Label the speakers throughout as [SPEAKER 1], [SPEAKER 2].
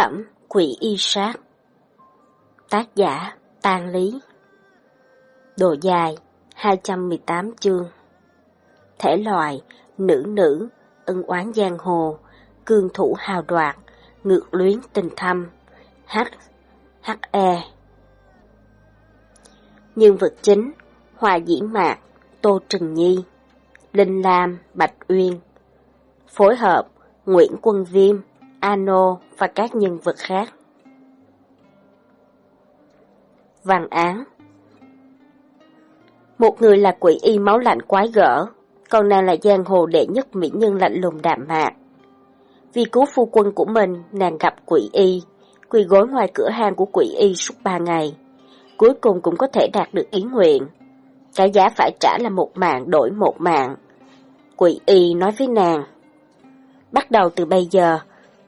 [SPEAKER 1] phẩm Quỷ Y Sát. Tác giả Tàn Lý. Độ dài 218 chương. Thể loại Nữ nữ, Ân oán giang hồ, Cương thủ hào đoạt, Ngược luyến tình thâm, H H.E Nhân vật chính Hòa Dĩ mạc, Tô Trừng Nhi, Linh Lam, Bạch Uyên. Phối hợp Nguyễn Quân Viêm Ano và các nhân vật khác. Văn án Một người là quỷ y máu lạnh quái gở, còn nàng là giang hồ đệ nhất mỹ nhân lạnh lùng đạm mạc. Vì cứu phu quân của mình, nàng gặp quỷ y, quỳ gối ngoài cửa hàng của quỷ y suốt ba ngày. Cuối cùng cũng có thể đạt được ý nguyện. Cái giá phải trả là một mạng đổi một mạng. Quỷ y nói với nàng, bắt đầu từ bây giờ,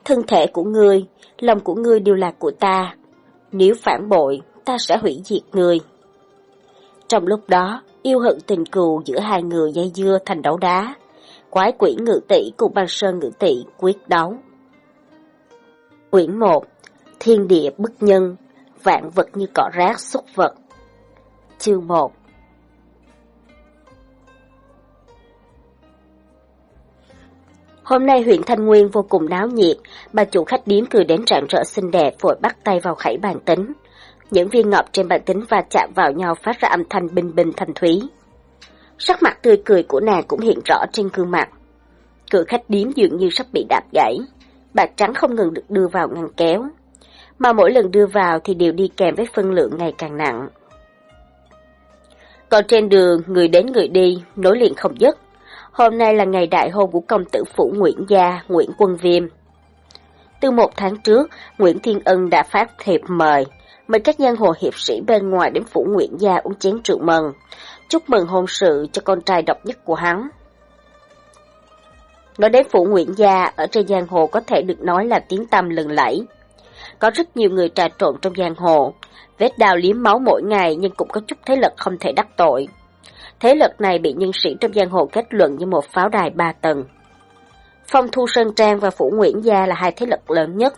[SPEAKER 1] thân thể của ngươi, lòng của ngươi đều là của ta. Nếu phản bội, ta sẽ hủy diệt ngươi. Trong lúc đó, yêu hận tình cừu giữa hai người dây dưa thành đấu đá. Quái quỷ ngự tỷ cùng băng sơn ngự tỷ quyết đấu. Quyển 1 Thiên địa bức nhân, vạn vật như cỏ rác xúc vật. Chương 1 Hôm nay huyện Thanh Nguyên vô cùng náo nhiệt, bà chủ khách điếm cười đến rạng rỡ xinh đẹp vội bắt tay vào khẩy bàn tính. Những viên ngọc trên bàn tính va chạm vào nhau phát ra âm thanh bình bình thanh thúy. Sắc mặt tươi cười của nàng cũng hiện rõ trên gương mặt. Cửa khách điếm dường như sắp bị đạp gãy, bạc trắng không ngừng được đưa vào ngăn kéo. Mà mỗi lần đưa vào thì đều đi kèm với phân lượng ngày càng nặng. Còn trên đường, người đến người đi, nối liền không dứt. Hôm nay là ngày đại hôn của công tử phủ Nguyễn Gia, Nguyễn Quân Viêm. Từ một tháng trước, Nguyễn Thiên Ân đã phát thiệp mời, mời các giang hồ hiệp sĩ bên ngoài đến phủ Nguyễn Gia uống chén rượu mừng, chúc mừng hôn sự cho con trai độc nhất của hắn. Nói đến phủ Nguyễn Gia, ở trên giang hồ có thể được nói là tiếng tăm lừng lẫy. Có rất nhiều người trà trộn trong giang hồ, vết đào liếm máu mỗi ngày nhưng cũng có chút thế lực không thể đắc tội. Thế lực này bị nhân sĩ trong giang hồ kết luận như một pháo đài ba tầng. Phong Thu Sơn Trang và Phủ Nguyễn Gia là hai thế lực lớn nhất.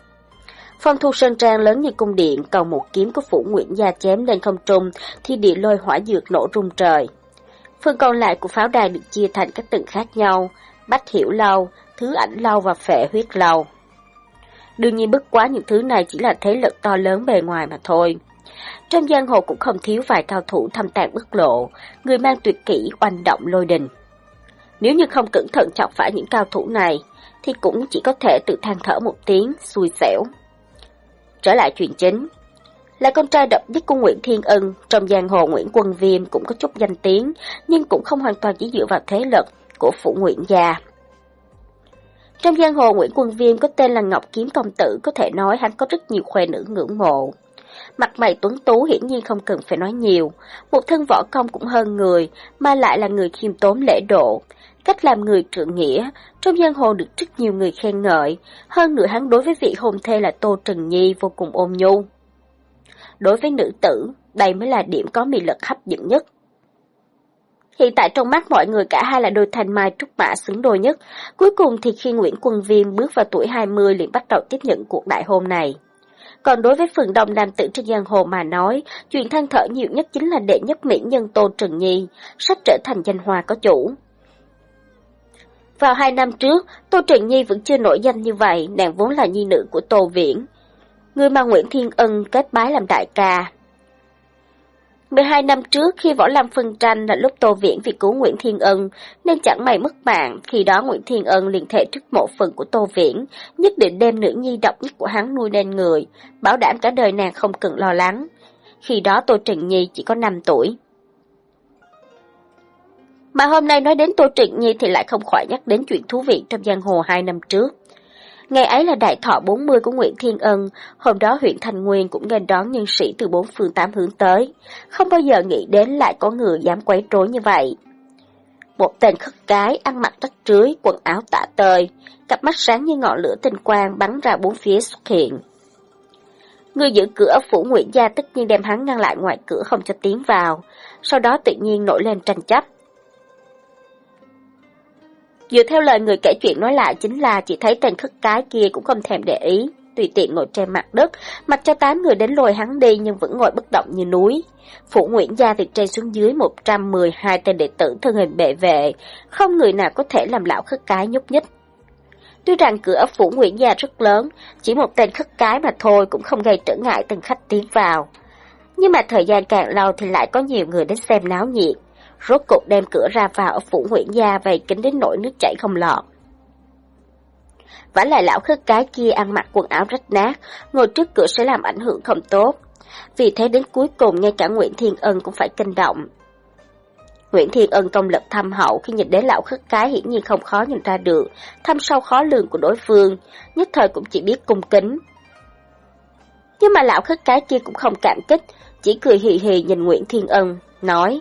[SPEAKER 1] Phong Thu Sơn Trang lớn như cung điện, còn một kiếm của Phủ Nguyễn Gia chém lên không trung thì địa lôi hỏa dược nổ rung trời. Phần còn lại của pháo đài được chia thành các tầng khác nhau, Bách Hiểu Lâu, Thứ Ảnh Lâu và Phệ Huyết Lâu. Đương nhiên bất quá những thứ này chỉ là thế lực to lớn bề ngoài mà thôi. Trong giang hồ cũng không thiếu vài cao thủ thâm tàn bất lộ, người mang tuyệt kỹ oanh động lôi đình. Nếu như không cẩn thận chọc phải những cao thủ này, thì cũng chỉ có thể tự than thở một tiếng, xui xẻo. Trở lại chuyện chính, là con trai độc nhất của Nguyễn Thiên Ân, trong giang hồ Nguyễn Quân Viêm cũng có chút danh tiếng, nhưng cũng không hoàn toàn chỉ dựa vào thế lực của phụ Nguyễn gia. Trong giang hồ Nguyễn Quân Viêm có tên là Ngọc Kiếm Công Tử, có thể nói hắn có rất nhiều khoe nữ ngưỡng mộ. Mặt mày tuấn tú hiển nhiên không cần phải nói nhiều, một thân võ công cũng hơn người, mà lại là người khiêm tốn lễ độ. Cách làm người trượng nghĩa, trong giang hồ được rất nhiều người khen ngợi, hơn nữa hắn đối với vị hôn thê là Tô Trần Nhi vô cùng ôn nhu. Đối với nữ tử, đây mới là điểm có mị lực hấp dẫn nhất. Hiện tại trong mắt mọi người cả hai là đôi thanh mai trúc mã xứng đôi nhất. Cuối cùng thì khi Nguyễn Quân Viêm bước vào tuổi 20 liền bắt đầu tiếp nhận cuộc đại hôn này. Còn đối với phần đông nam tử trên giang hồ mà nói, chuyện than thở nhiều nhất chính là đệ nhất mỹ nhân Tô Trần Nhi, sắp trở thành danh hoa có chủ. Vào hai năm trước, Tô Trần Nhi vẫn chưa nổi danh như vậy, nàng vốn là nhi nữ của Tô Viễn. Người mà Nguyễn Thiên Ân kết bái làm đại ca, 12 năm trước khi Võ Lâm phân tranh là lúc Tô Viễn vì cứu Nguyễn Thiên Ân nên chẳng may mất mạng, khi đó Nguyễn Thiên Ân liền thể trước mộ phần của Tô Viễn, nhất định đem nữ nhi độc nhất của hắn nuôi nên người, bảo đảm cả đời nàng không cần lo lắng. Khi đó Tô trịnh Nhi chỉ có 5 tuổi. Mà hôm nay nói đến Tô Trịnh Nhi thì lại không khỏi nhắc đến chuyện thú vị trong giang hồ hai năm trước. Ngày ấy là đại thọ 40 của Nguyễn Thiên Ân, hôm đó huyện Thành Nguyên cũng nghênh đón nhân sĩ từ bốn phương tám hướng tới. Không bao giờ nghĩ đến lại có người dám quấy rối như vậy. Một tên khất cái, ăn mặc rách rưới, quần áo tả tơi, cặp mắt sáng như ngọn lửa tinh quang bắn ra bốn phía xuất hiện. Người giữ cửa phủ Nguyễn Gia tất nhiên đem hắn ngăn lại ngoài cửa không cho tiến vào, sau đó tự nhiên nổi lên tranh chấp. Dựa theo lời người kể chuyện nói lại chính là chỉ thấy tên khất cái kia cũng không thèm để ý. tùy tiện ngồi trên mặt đất, mặc cho tám người đến lôi hắn đi nhưng vẫn ngồi bất động như núi. Phủ Nguyễn Gia thì trên xuống dưới 112 tên đệ tử thân hình bệ vệ, không người nào có thể làm lão khất cái nhúc nhích. Tuy rằng cửa ở Phủ Nguyễn Gia rất lớn, chỉ một tên khất cái mà thôi cũng không gây trở ngại từng khách tiến vào. Nhưng mà thời gian càng lâu thì lại có nhiều người đến xem náo nhiệt. Rốt cục đem cửa ra vào ở Phủ Nguyễn Gia về kính đến nỗi nước chảy không lọt. Vả lại lão khất cái kia ăn mặc quần áo rách nát, ngồi trước cửa sẽ làm ảnh hưởng không tốt. Vì thế đến cuối cùng ngay cả Nguyễn Thiên Ân cũng phải kinh động. Nguyễn Thiên Ân công lực thâm hậu khi nhìn đến lão khất cái hiển nhiên không khó nhìn ra được, thâm sâu khó lường của đối phương, nhất thời cũng chỉ biết cung kính. Nhưng mà lão khất cái kia cũng không cảm kích, chỉ cười hì hì nhìn Nguyễn Thiên Ân, nói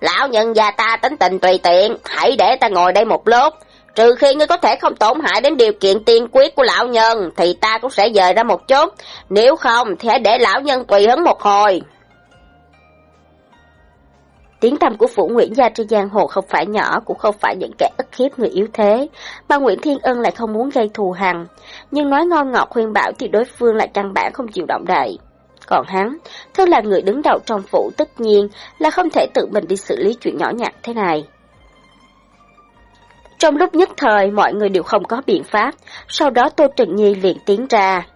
[SPEAKER 1] Lão nhân gia ta tính tình tùy tiện, hãy để ta ngồi đây một lúc, Trừ khi ngươi có thể không tổn hại đến điều kiện tiên quyết của lão nhân, thì ta cũng sẽ dời ra một chút. Nếu không, thì hãy để lão nhân tùy hứng một hồi. Tiếng tăm của Phủ Nguyễn Gia trên giang hồ không phải nhỏ, cũng không phải những kẻ ức hiếp người yếu thế, mà Nguyễn Thiên Ân lại không muốn gây thù hằn, nhưng nói ngon ngọt khuyên bảo thì đối phương lại căn bản không chịu động đậy. Còn hắn, thân là người đứng đầu trong phủ tất nhiên là không thể tự mình đi xử lý chuyện nhỏ nhặt thế này. Trong lúc nhất thời mọi người đều không có biện pháp, sau đó Tô trần Nhi liền tiến ra.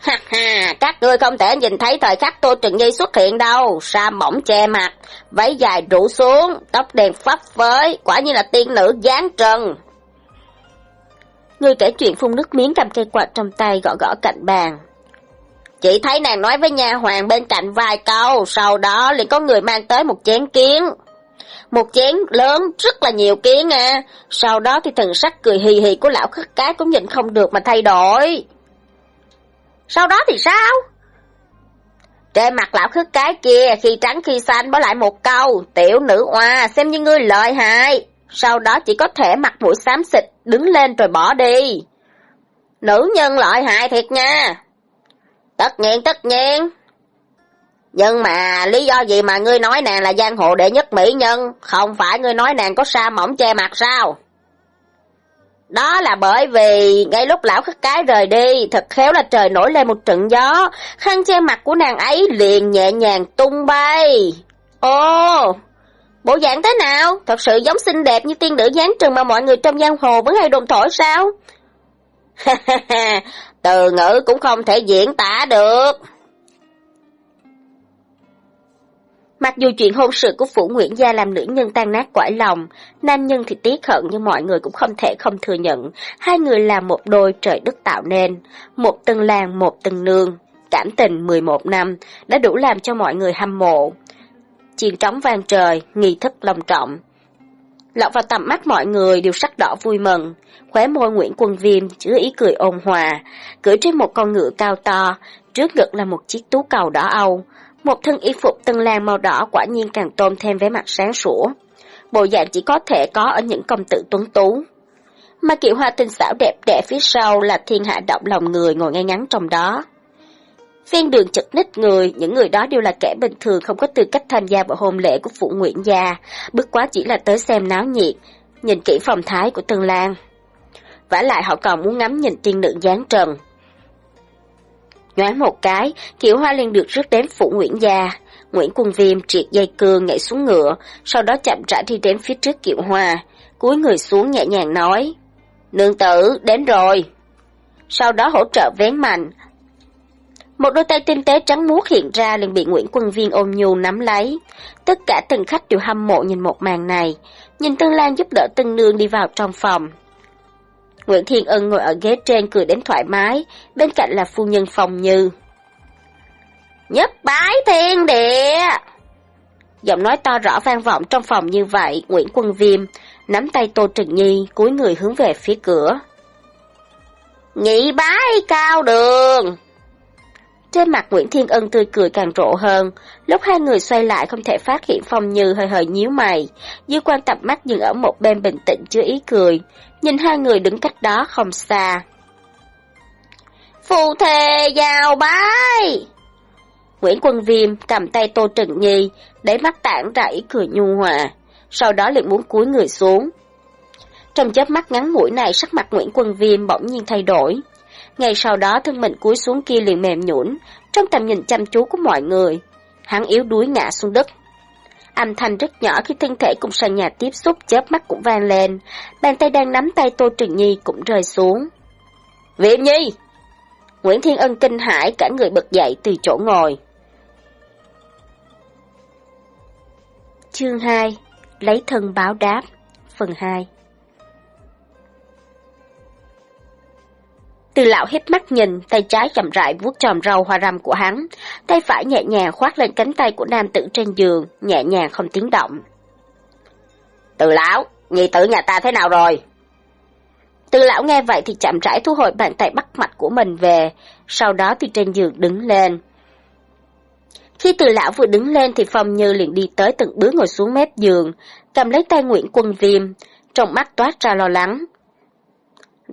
[SPEAKER 1] Ha ha, các ngươi không thể nhìn thấy thời khắc Tô Trừng Nhi xuất hiện đâu, sa mỏng che mặt, váy dài rủ xuống, tóc đen phấp phới, quả như là tiên nữ dáng trần. Người kể chuyện phun nước miếng cầm cây quạt trong tay gõ gõ cạnh bàn. Chị thấy nàng nói với nhà hoàng bên cạnh vài câu, sau đó liền có người mang tới một chén kiến. Một chén lớn, rất là nhiều kiến à. Sau đó thì thần sắc cười hì hì của lão khất cái cũng nhìn không được mà thay đổi. Sau đó thì sao? Trên mặt lão khất cái kia, khi trắng khi xanh bỏ lại một câu, tiểu nữ oa xem như ngươi lợi hại. Sau đó chỉ có thể mặt mũi xám xịt, đứng lên rồi bỏ đi. Nữ nhân lợi hại thiệt nha. Tất nhiên, tất nhiên. Nhưng mà lý do gì mà ngươi nói nàng là giang hồ đệ nhất mỹ nhân, không phải ngươi nói nàng có sa mỏng che mặt sao? Đó là bởi vì ngay lúc lão khất cái rời đi, thật khéo là trời nổi lên một trận gió, khăn che mặt của nàng ấy liền nhẹ nhàng tung bay. Ồ, bộ dạng thế nào? Thật sự giống xinh đẹp như tiên nữ gián trừng mà mọi người trong giang hồ vẫn hay đồn thổi sao? từ ngữ cũng không thể diễn tả được. Mặc dù chuyện hôn sự của Phủ Nguyễn Gia làm nữ nhân tan nát quải lòng, nam nhân thì tiếc hận nhưng mọi người cũng không thể không thừa nhận. Hai người là một đôi trời đất tạo nên, một từng làng một từng nương. Cảm tình 11 năm đã đủ làm cho mọi người hâm mộ. Chiên trống vang trời, nghi thức long trọng, lọt vào tầm mắt mọi người đều sắc đỏ vui mừng. Khóe môi Nguyễn Quân Viêm chứa ý cười ôn hòa, cưỡi trên một con ngựa cao to, trước ngực là một chiếc tú cầu đỏ âu. Một thân y phục tân lan màu đỏ quả nhiên càng tôn thêm vẻ mặt sáng sủa. Bộ dạng chỉ có thể có ở những công tử tuấn tú. Mà kiệu hoa tinh xảo đẹp đẽ phía sau là thiên hạ động lòng người ngồi ngay ngắn trong đó. Ven đường chật ních người, những người đó đều là kẻ bình thường không có tư cách tham gia vào hôn lễ của phụ Nguyễn Gia, bất quá chỉ là tới xem náo nhiệt, nhìn kỹ phong thái của Tân Lan. vả lại họ còn muốn ngắm nhìn tiên nữ dáng trần. Nhoáng một cái, Kiều Hoa liền được rước đến phụ Nguyễn Gia. Nguyễn Quân Viêm triệt dây cương nhảy xuống ngựa, sau đó chậm rãi đi đến phía trước Kiều Hoa, cúi người xuống nhẹ nhàng nói, Nương tử, đến rồi. Sau đó hỗ trợ vén mạnh, một đôi tay tinh tế trắng muốt hiện ra liền bị Nguyễn Quân Viên ôm nhu nắm lấy. Tất cả từng khách đều hâm mộ nhìn một màn này, nhìn Tân Lan giúp đỡ Tân Nương đi vào trong phòng. Nguyễn Thiên Ân ngồi ở ghế trên cười đến thoải mái, bên cạnh là phu nhân phòng như. Nhất bái thiên địa! Giọng nói to rõ vang vọng trong phòng như vậy, Nguyễn Quân Viêm nắm tay Tô Trừng Nhi, cúi người hướng về phía cửa. Nhị bái cao đường! Trên mặt Nguyễn Thiên Ân tươi cười càng rộ hơn, lúc hai người xoay lại không thể phát hiện Phong Như hơi hơi nhíu mày, dư quan tập mắt dừng ở một bên bình tĩnh chưa ý cười, nhìn hai người đứng cách đó không xa. Phù thề giao bái! Nguyễn Quân Viêm cầm tay Tô Trừng Nhi, để mắt tản ra ý cười nhu hòa, sau đó liền muốn cúi người xuống. Trong chớp mắt ngắn mũi này sắc mặt Nguyễn Quân Viêm bỗng nhiên thay đổi ngay sau đó thân mình cúi xuống kia liền mềm nhũn, trong tầm nhìn chăm chú của mọi người. Hắn yếu đuối ngã xuống đất. Âm thanh rất nhỏ khi thân thể cùng sàn nhà tiếp xúc chớp mắt cũng vang lên. Bàn tay đang nắm tay Tô Trừng Nhi cũng rơi xuống. Viêm Nhi! Nguyễn Thiên Ân kinh hãi, cả người bật dậy từ chỗ ngồi. Chương 2 Lấy thân báo đáp, Phần 2 Từ lão hít mắt nhìn, tay trái chậm rãi vuốt tròm râu hoa râm của hắn, tay phải nhẹ nhàng khoát lên cánh tay của nam tử trên giường, nhẹ nhàng không tiếng động. Từ lão, nhị tử nhà ta thế nào rồi? Từ lão nghe vậy thì chậm rãi thu hồi bàn tay bắt mặt của mình về, sau đó từ trên giường đứng lên. Khi từ lão vừa đứng lên thì Phong Như liền đi tới từng bước ngồi xuống mép giường, cầm lấy tay Nguyễn Quân Viêm, trong mắt toát ra lo lắng.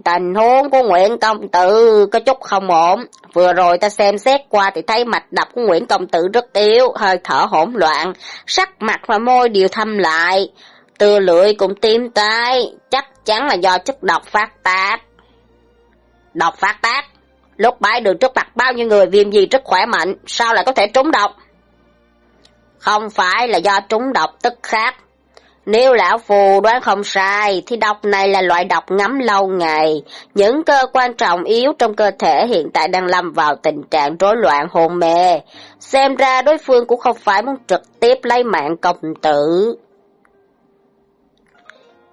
[SPEAKER 1] Tình huống của Nguyễn Công Tử có chút không ổn. Vừa rồi ta xem xét qua thì thấy mạch đập của Nguyễn Công Tử rất yếu, hơi thở hỗn loạn, sắc mặt và môi đều thâm lại. Từ lưỡi cũng tím tái, chắc chắn là do chất độc phát tác. Độc phát tác? Lúc bãi đường trước mặt bao nhiêu người viêm gì rất khỏe mạnh, sao lại có thể trúng độc? Không phải là do trúng độc tức khác, nếu lão phù đoán không sai, thì độc này là loại độc ngấm lâu ngày. Những cơ quan trọng yếu trong cơ thể hiện tại đang lâm vào tình trạng rối loạn hôn mê. Xem ra đối phương cũng không phải muốn trực tiếp lấy mạng công tử.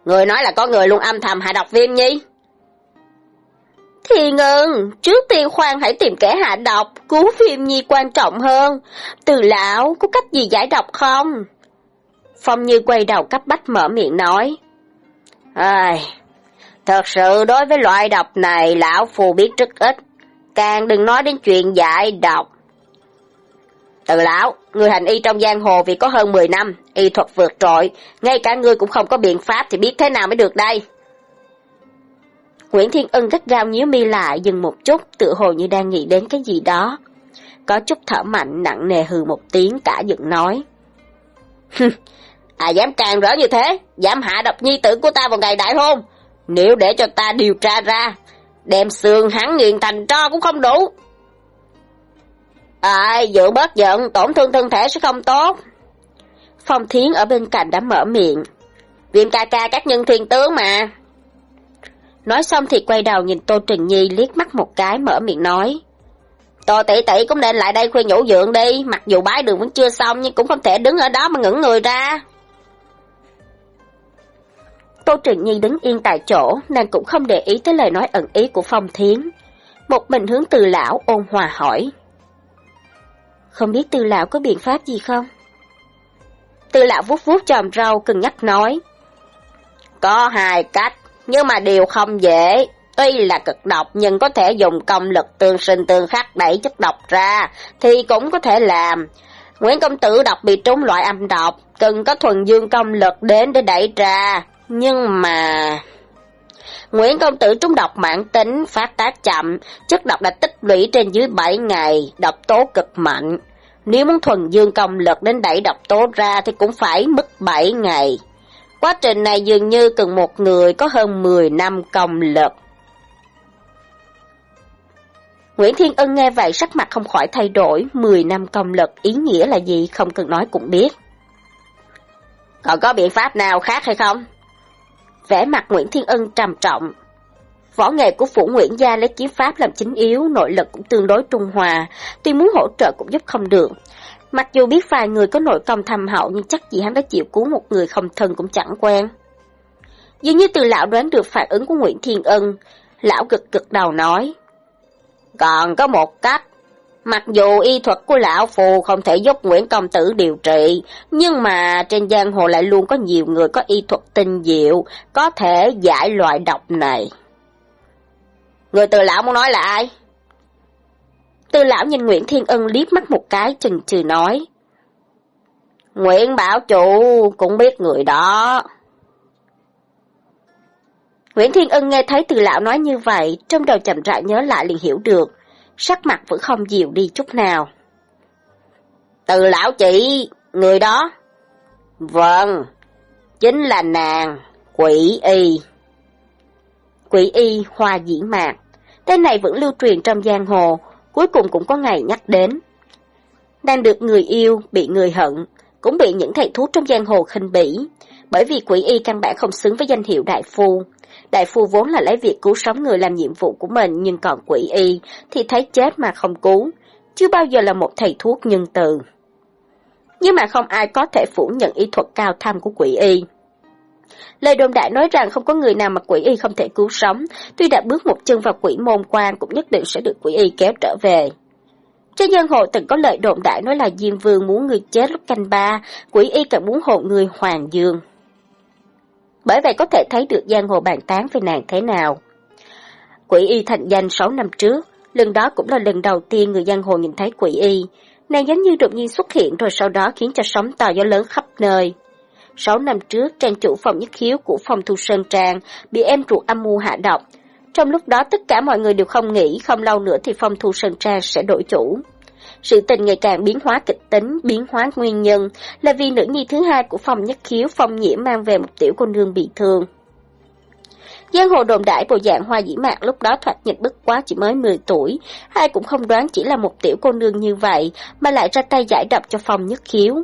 [SPEAKER 1] Người nói là có người luôn âm thầm hạ độc viêm nhi. Thì ngừng, trước tiên khoan hãy tìm kẻ hạ độc, cứu viêm nhi quan trọng hơn. Từ lão, có cách gì giải độc không? Phong Như quay đầu cấp bách mở miệng nói. Ai, thật sự đối với loại độc này lão phù biết rất ít, càng đừng nói đến chuyện giải độc. Từ lão, người hành y trong giang hồ vì có hơn 10 năm, y thuật vượt trội, ngay cả ngươi cũng không có biện pháp thì biết thế nào mới được đây. Nguyễn Thiên Ân gắt gao nhíu mi lại dừng một chút, tự hồ như đang nghĩ đến cái gì đó. Có chút thở mạnh nặng nề hừ một tiếng cả giận nói. ai dám càng rỡ như thế, dám hạ độc nhi tử của ta vào ngày đại hôn. Nếu để cho ta điều tra ra, đem xương hắn nghiền thành tro cũng không đủ. À, dựa bớt giận, tổn thương thân thể sẽ không tốt. Phong Thiến ở bên cạnh đã mở miệng. Viêm ca ca các nhân thiên tướng mà. Nói xong thì quay đầu nhìn Tô Trình Nhi liếc mắt một cái mở miệng nói. Tô tỷ tỷ cũng nên lại đây khuyên nhủ dượng đi, mặc dù bái đường vẫn chưa xong nhưng cũng không thể đứng ở đó mà ngẩn người ra. Tô Trừng Nhi đứng yên tại chỗ, nàng cũng không để ý tới lời nói ẩn ý của Phong Thiến. Một mình hướng từ lão ôn hòa hỏi. Không biết từ lão có biện pháp gì không? Từ lão vuốt vuốt chòm râu cưng nhắc nói. Có hai cách, nhưng mà điều không dễ. Tuy là cực độc nhưng có thể dùng công lực tương sinh tương khắc đẩy chất độc ra, thì cũng có thể làm. Nguyễn Công Tử độc bị trúng loại âm độc, cần có thuần dương công lực đến để đẩy ra, nhưng mà... Nguyễn Công Tử trúng độc mạng tính, phát tác chậm, chất độc đã tích lũy trên dưới 7 ngày, độc tố cực mạnh. Nếu muốn thuần dương công lực đến đẩy độc tố ra thì cũng phải mất 7 ngày. Quá trình này dường như cần một người có hơn 10 năm công lực. Nguyễn Thiên Ân nghe vậy sắc mặt không khỏi thay đổi, 10 năm công lực ý nghĩa là gì không cần nói cũng biết. Còn có biện pháp nào khác hay không? Vẻ mặt Nguyễn Thiên Ân trầm trọng. Võ nghệ của Phủ Nguyễn Gia lấy kiếm pháp làm chính yếu, nội lực cũng tương đối trung hòa, tuy muốn hỗ trợ cũng giúp không được. Mặc dù biết vài người có nội công thầm hậu nhưng chắc gì hắn đã chịu cứu một người không thân cũng chẳng quen. Dường như từ lão đoán được phản ứng của Nguyễn Thiên Ân, lão gật gật đầu nói. Còn có một cách, Mặc dù y thuật của lão phù không thể giúp Nguyễn Công Tử điều trị, nhưng mà trên giang hồ lại luôn có nhiều người có y thuật tinh diệu, có thể giải loại độc này. Người từ lão muốn nói là ai? Từ lão nhìn Nguyễn Thiên Ân liếc mắt một cái chừng chừ nói. Nguyễn Bảo Chủ cũng biết người đó. Nguyễn Thiên Ân nghe thấy từ lão nói như vậy, trong đầu chậm rãi nhớ lại liền hiểu được sắc mặt vẫn không dịu đi chút nào. Từ lão chị, người đó. Vâng, chính là nàng, quỷ y. Quỷ y Hoa Dĩ Mạc. Tên này vẫn lưu truyền trong giang hồ, cuối cùng cũng có ngày nhắc đến. Đang được người yêu, bị người hận, cũng bị những thầy thuốc trong giang hồ khinh bỉ, bởi vì quỷ y căn bản không xứng với danh hiệu đại phu. Đại phu vốn là lấy việc cứu sống người làm nhiệm vụ của mình, nhưng còn quỷ y thì thấy chết mà không cứu, chưa bao giờ là một thầy thuốc nhân từ. Nhưng mà không ai có thể phủ nhận y thuật cao thâm của quỷ y. Lời đồn đại nói rằng không có người nào mà quỷ y không thể cứu sống, tuy đã bước một chân vào quỷ môn quan cũng nhất định sẽ được quỷ y kéo trở về. Trên dân hồ từng có lời đồn đại nói là Diêm Vương muốn người chết lúc canh ba, quỷ y càng muốn hộ người Hoàng Dương. Bởi vậy có thể thấy được giang hồ bàn tán về nàng thế nào. Quỷ y thành danh 6 năm trước, lần đó cũng là lần đầu tiên người giang hồ nhìn thấy quỷ y. Nàng giống như đột nhiên xuất hiện rồi sau đó khiến cho sóng to gió lớn khắp nơi. Sáu năm trước, trang chủ phòng nhất khiếu của phòng thu sơn trang bị em ruột âm mưu hạ độc. Trong lúc đó tất cả mọi người đều không nghĩ không lâu nữa thì phòng thu sơn trang sẽ đổi chủ. Sự tình ngày càng biến hóa kịch tính, biến hóa nguyên nhân là vì nữ nhi thứ hai của phòng nhất khiếu phong nhiễm mang về một tiểu cô nương bị thương. Giang hồ đồn đại bộ dạng hoa dĩ mạc lúc đó thoạt nhìn bức quá chỉ mới 10 tuổi, ai cũng không đoán chỉ là một tiểu cô nương như vậy mà lại ra tay giải độc cho phòng nhất khiếu.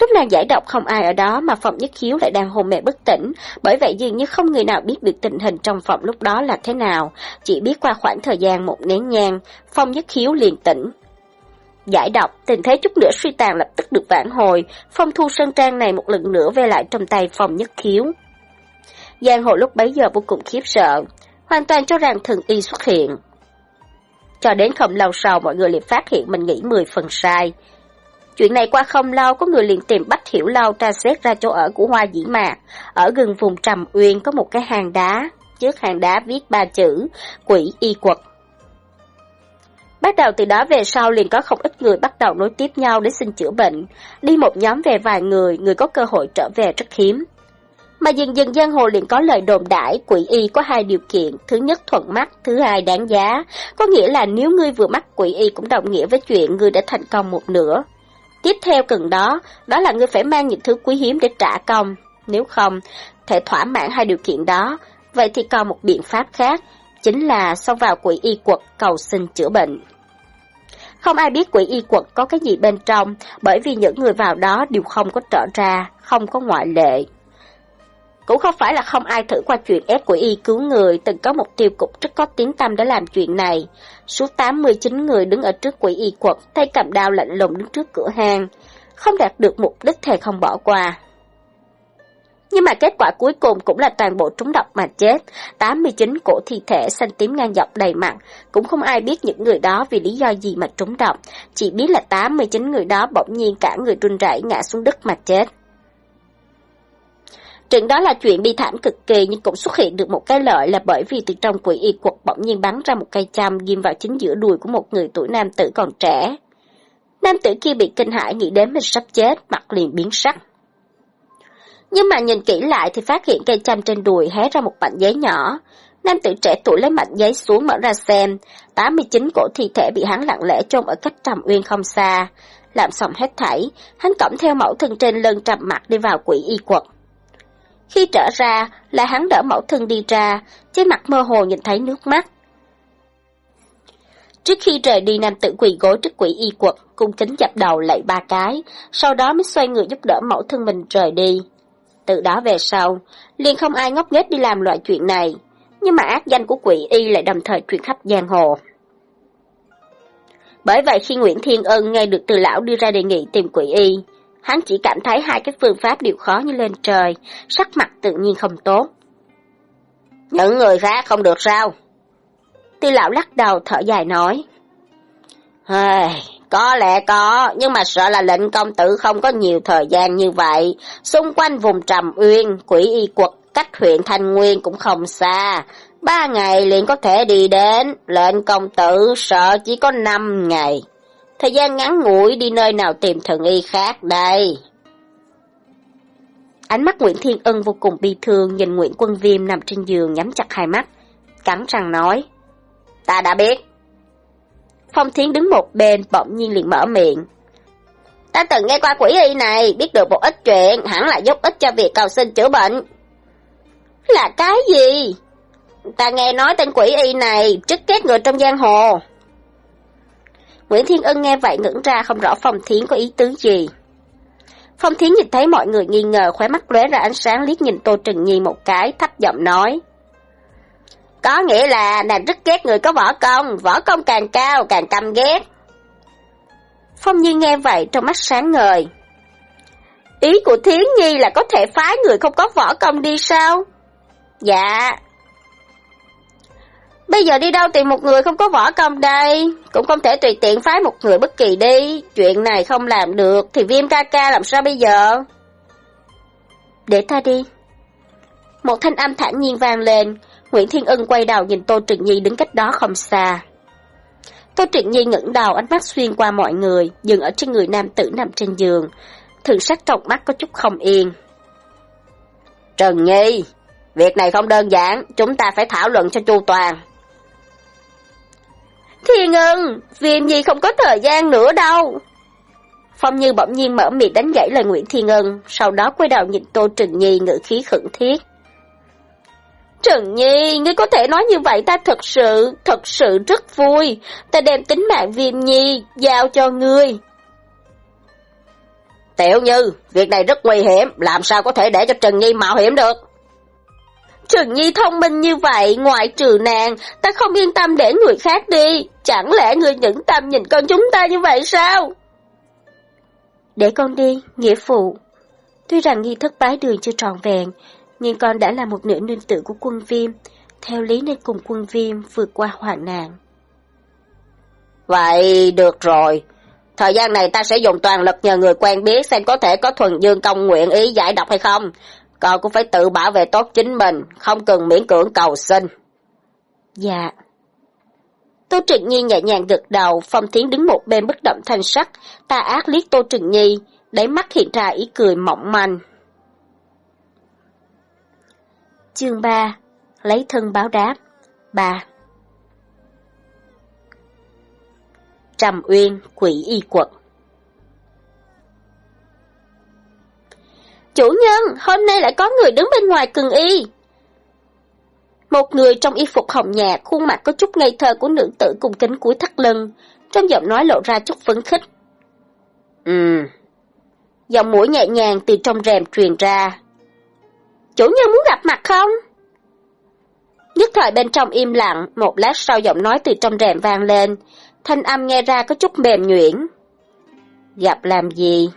[SPEAKER 1] Lúc nàng giải độc không ai ở đó mà phòng nhất khiếu lại đang hôn mê bất tỉnh, bởi vậy dường như không người nào biết được tình hình trong phòng lúc đó là thế nào, chỉ biết qua khoảng thời gian một nén nhang, phong nhất khiếu liền tỉnh. Giải độc, tình thế chút nữa suy tàn lập tức được vãn hồi, phong thu sơn trang này một lần nữa về lại trong tay phòng nhất khiếu. Giang hồ lúc bấy giờ vô cùng khiếp sợ, hoàn toàn cho rằng thần y xuất hiện. Cho đến không lâu sau mọi người liền phát hiện mình nghĩ 10 phần sai. Chuyện này qua không lâu có người liền tìm Bách Hiểu Lâu tra xét ra chỗ ở của Hoa Dĩ Mạc. Ở gần vùng Trầm Uyên có một cái hang đá, trước hang đá viết ba chữ, quỷ y quật. Bắt đầu từ đó về sau liền có không ít người bắt đầu nối tiếp nhau để xin chữa bệnh. Đi một nhóm về vài người, người có cơ hội trở về rất hiếm. Mà dần dần giang hồ liền có lời đồn đãi quỷ y có hai điều kiện, thứ nhất thuận mắt, thứ hai đáng giá. Có nghĩa là nếu ngươi vừa mắc quỷ y cũng đồng nghĩa với chuyện ngươi đã thành công một nửa. Tiếp theo cần đó, đó là ngươi phải mang những thứ quý hiếm để trả công. Nếu không, thể thỏa mãn hai điều kiện đó, vậy thì còn một biện pháp khác, chính là xông vào quỷ y quật cầu xin chữa bệnh. Không ai biết quỷ y quật có cái gì bên trong, bởi vì những người vào đó đều không có trở ra, không có ngoại lệ. Cũng không phải là không ai thử qua chuyện ép quỷ y cứu người, từng có một tiêu cục rất có tiếng tâm để làm chuyện này. Số 89 người đứng ở trước quỷ y quật, tay cầm đao lạnh lùng đứng trước cửa hàng Không đạt được mục đích thì không bỏ qua. Nhưng mà kết quả cuối cùng cũng là toàn bộ trúng độc mà chết. 89 cổ thi thể xanh tím ngang dọc đầy mặt. Cũng không ai biết những người đó vì lý do gì mà trúng độc. Chỉ biết là 89 người đó bỗng nhiên cả người run rẩy ngã xuống đất mà chết. Chuyện đó là chuyện bi thảm cực kỳ nhưng cũng xuất hiện được một cái lợi là bởi vì từ trong quỷ y quật bỗng nhiên bắn ra một cây châm ghim vào chính giữa đùi của một người tuổi nam tử còn trẻ. Nam tử kia bị kinh hãi nghĩ đến mình sắp chết, mặt liền biến sắc. Nhưng mà nhìn kỹ lại thì phát hiện cây chanh trên đùi hé ra một mảnh giấy nhỏ. Nam tử trẻ tuổi lấy mảnh giấy xuống mở ra xem, 89 cổ thi thể bị hắn lặng lẽ chôn ở cách trầm uyên không xa. Làm xong hết thảy, hắn cõng theo mẫu thân trên lưng trầm mặt đi vào quỷ y quật. Khi trở ra, là hắn đỡ mẫu thân đi ra, trên mặt mơ hồ nhìn thấy nước mắt. Trước khi rời đi nam tử quỳ gối trước quỷ y quật, cung kính dập đầu lạy ba cái, sau đó mới xoay người giúp đỡ mẫu thân mình rời đi. Từ đó về sau, liền không ai ngốc nghếch đi làm loại chuyện này, nhưng mà ác danh của quỷ y lại đồng thời truyền khắp giang hồ. Bởi vậy khi Nguyễn Thiên Ân nghe được từ lão đưa ra đề nghị tìm quỷ y, hắn chỉ cảm thấy hai cái phương pháp đều khó như lên trời, sắc mặt tự nhiên không tốt. Những người khác không được sao? Tư lão lắc đầu thở dài nói. Hey, có lẽ có, nhưng mà sợ là lệnh công tử không có nhiều thời gian như vậy. Xung quanh vùng Trầm Uyên, quỷ y quật cách huyện Thanh Nguyên cũng không xa. Ba ngày liền có thể đi đến, lệnh công tử sợ chỉ có năm ngày. Thời gian ngắn ngủi đi nơi nào tìm thần y khác đây. Ánh mắt Nguyễn Thiên Ân vô cùng bi thương nhìn Nguyễn Quân Viêm nằm trên giường nhắm chặt hai mắt, cắn răng nói. Ta đã biết. Phong Thiến đứng một bên bỗng nhiên liền mở miệng. Ta từng nghe qua quỷ y này, biết được một ít chuyện, hẳn là giúp ích cho việc cầu xin chữa bệnh. Là cái gì? ta nghe nói tên quỷ y này trức kết người trong giang hồ. Nguyễn Thiên Ân nghe vậy ngẩn ra không rõ Phong Thiến có ý tứ gì. Phong Thiến nhìn thấy mọi người nghi ngờ khóe mắt lóe ra ánh sáng liếc nhìn Tô Trừng Nhi một cái, thấp giọng nói. Có nghĩa là nàng rất ghét người có võ công, võ công càng cao càng căm ghét. Phong Nhi nghe vậy trong mắt sáng ngời. Ý của Thiến Nhi là có thể phái người không có võ công đi sao? Dạ. Bây giờ đi đâu tìm một người không có võ công đây? Cũng không thể tùy tiện phái một người bất kỳ đi. Chuyện này không làm được thì viêm ca ca làm sao bây giờ? Để ta đi. Một thanh âm thản nhiên vang lên, Nguyễn Thiên Ân quay đầu nhìn Tô Trịnh Nhi đứng cách đó không xa. Tô Trịnh Nhi ngẩng đầu ánh mắt xuyên qua mọi người, dừng ở trên người nam tử nằm trên giường. Thường sắc trong mắt có chút không yên. Trần Nhi, việc này không đơn giản, chúng ta phải thảo luận cho chu toàn. Thiên Ân, viêm gì không có thời gian nữa đâu. Phong Như bỗng nhiên mở miệng đánh gãy lời Nguyễn Thiên Ân, sau đó quay đầu nhìn Tô Trừng Nhi ngữ khí khẩn thiết. Trần Nhi, ngươi có thể nói như vậy ta thật sự, thật sự rất vui. Ta đem tính mạng viêm nhi, giao cho ngươi. Tiểu Như, việc này rất nguy hiểm, làm sao có thể để cho Trần Nhi mạo hiểm được? Trần Nhi thông minh như vậy, ngoại trừ nàng, ta không yên tâm để người khác đi. Chẳng lẽ người nhẫn tâm nhìn con chúng ta như vậy sao? Để con đi, nghĩa phụ. Tuy rằng nghi thức bái đường chưa tròn vẹn, nhưng con đã là một nữ nương tử của quân viêm, theo lý nên cùng quân viêm vượt qua hoạn nạn. Vậy được rồi, thời gian này ta sẽ dùng toàn lực nhờ người quen biết xem có thể có thuần dương công nguyện ý giải độc hay không. Con cũng phải tự bảo vệ tốt chính mình, không cần miễn cưỡng cầu xin. Dạ. Tô Trịnh Nhi nhẹ nhàng gật đầu, Phong Thiến đứng một bên bất động thanh sắc, ta ác liếc Tô Trịnh Nhi, đáy mắt hiện ra ý cười mỏng manh. Chương 3 Lấy thân báo đáp 3 Trầm Uyên, quỷ y quật Chủ nhân, hôm nay lại có người đứng bên ngoài cường y. Một người trong y phục hồng nhạt, khuôn mặt có chút ngây thơ của nữ tử cùng kính cuối thắt lưng, trong giọng nói lộ ra chút phấn khích. Ừ. Giọng mũi nhẹ nhàng từ trong rèm truyền ra, Chủ nhân muốn gặp mặt không? Nhất thời bên trong im lặng, một lát sau giọng nói từ trong rèm vang lên, thanh âm nghe ra có chút mềm nhuyễn. Gặp làm gì?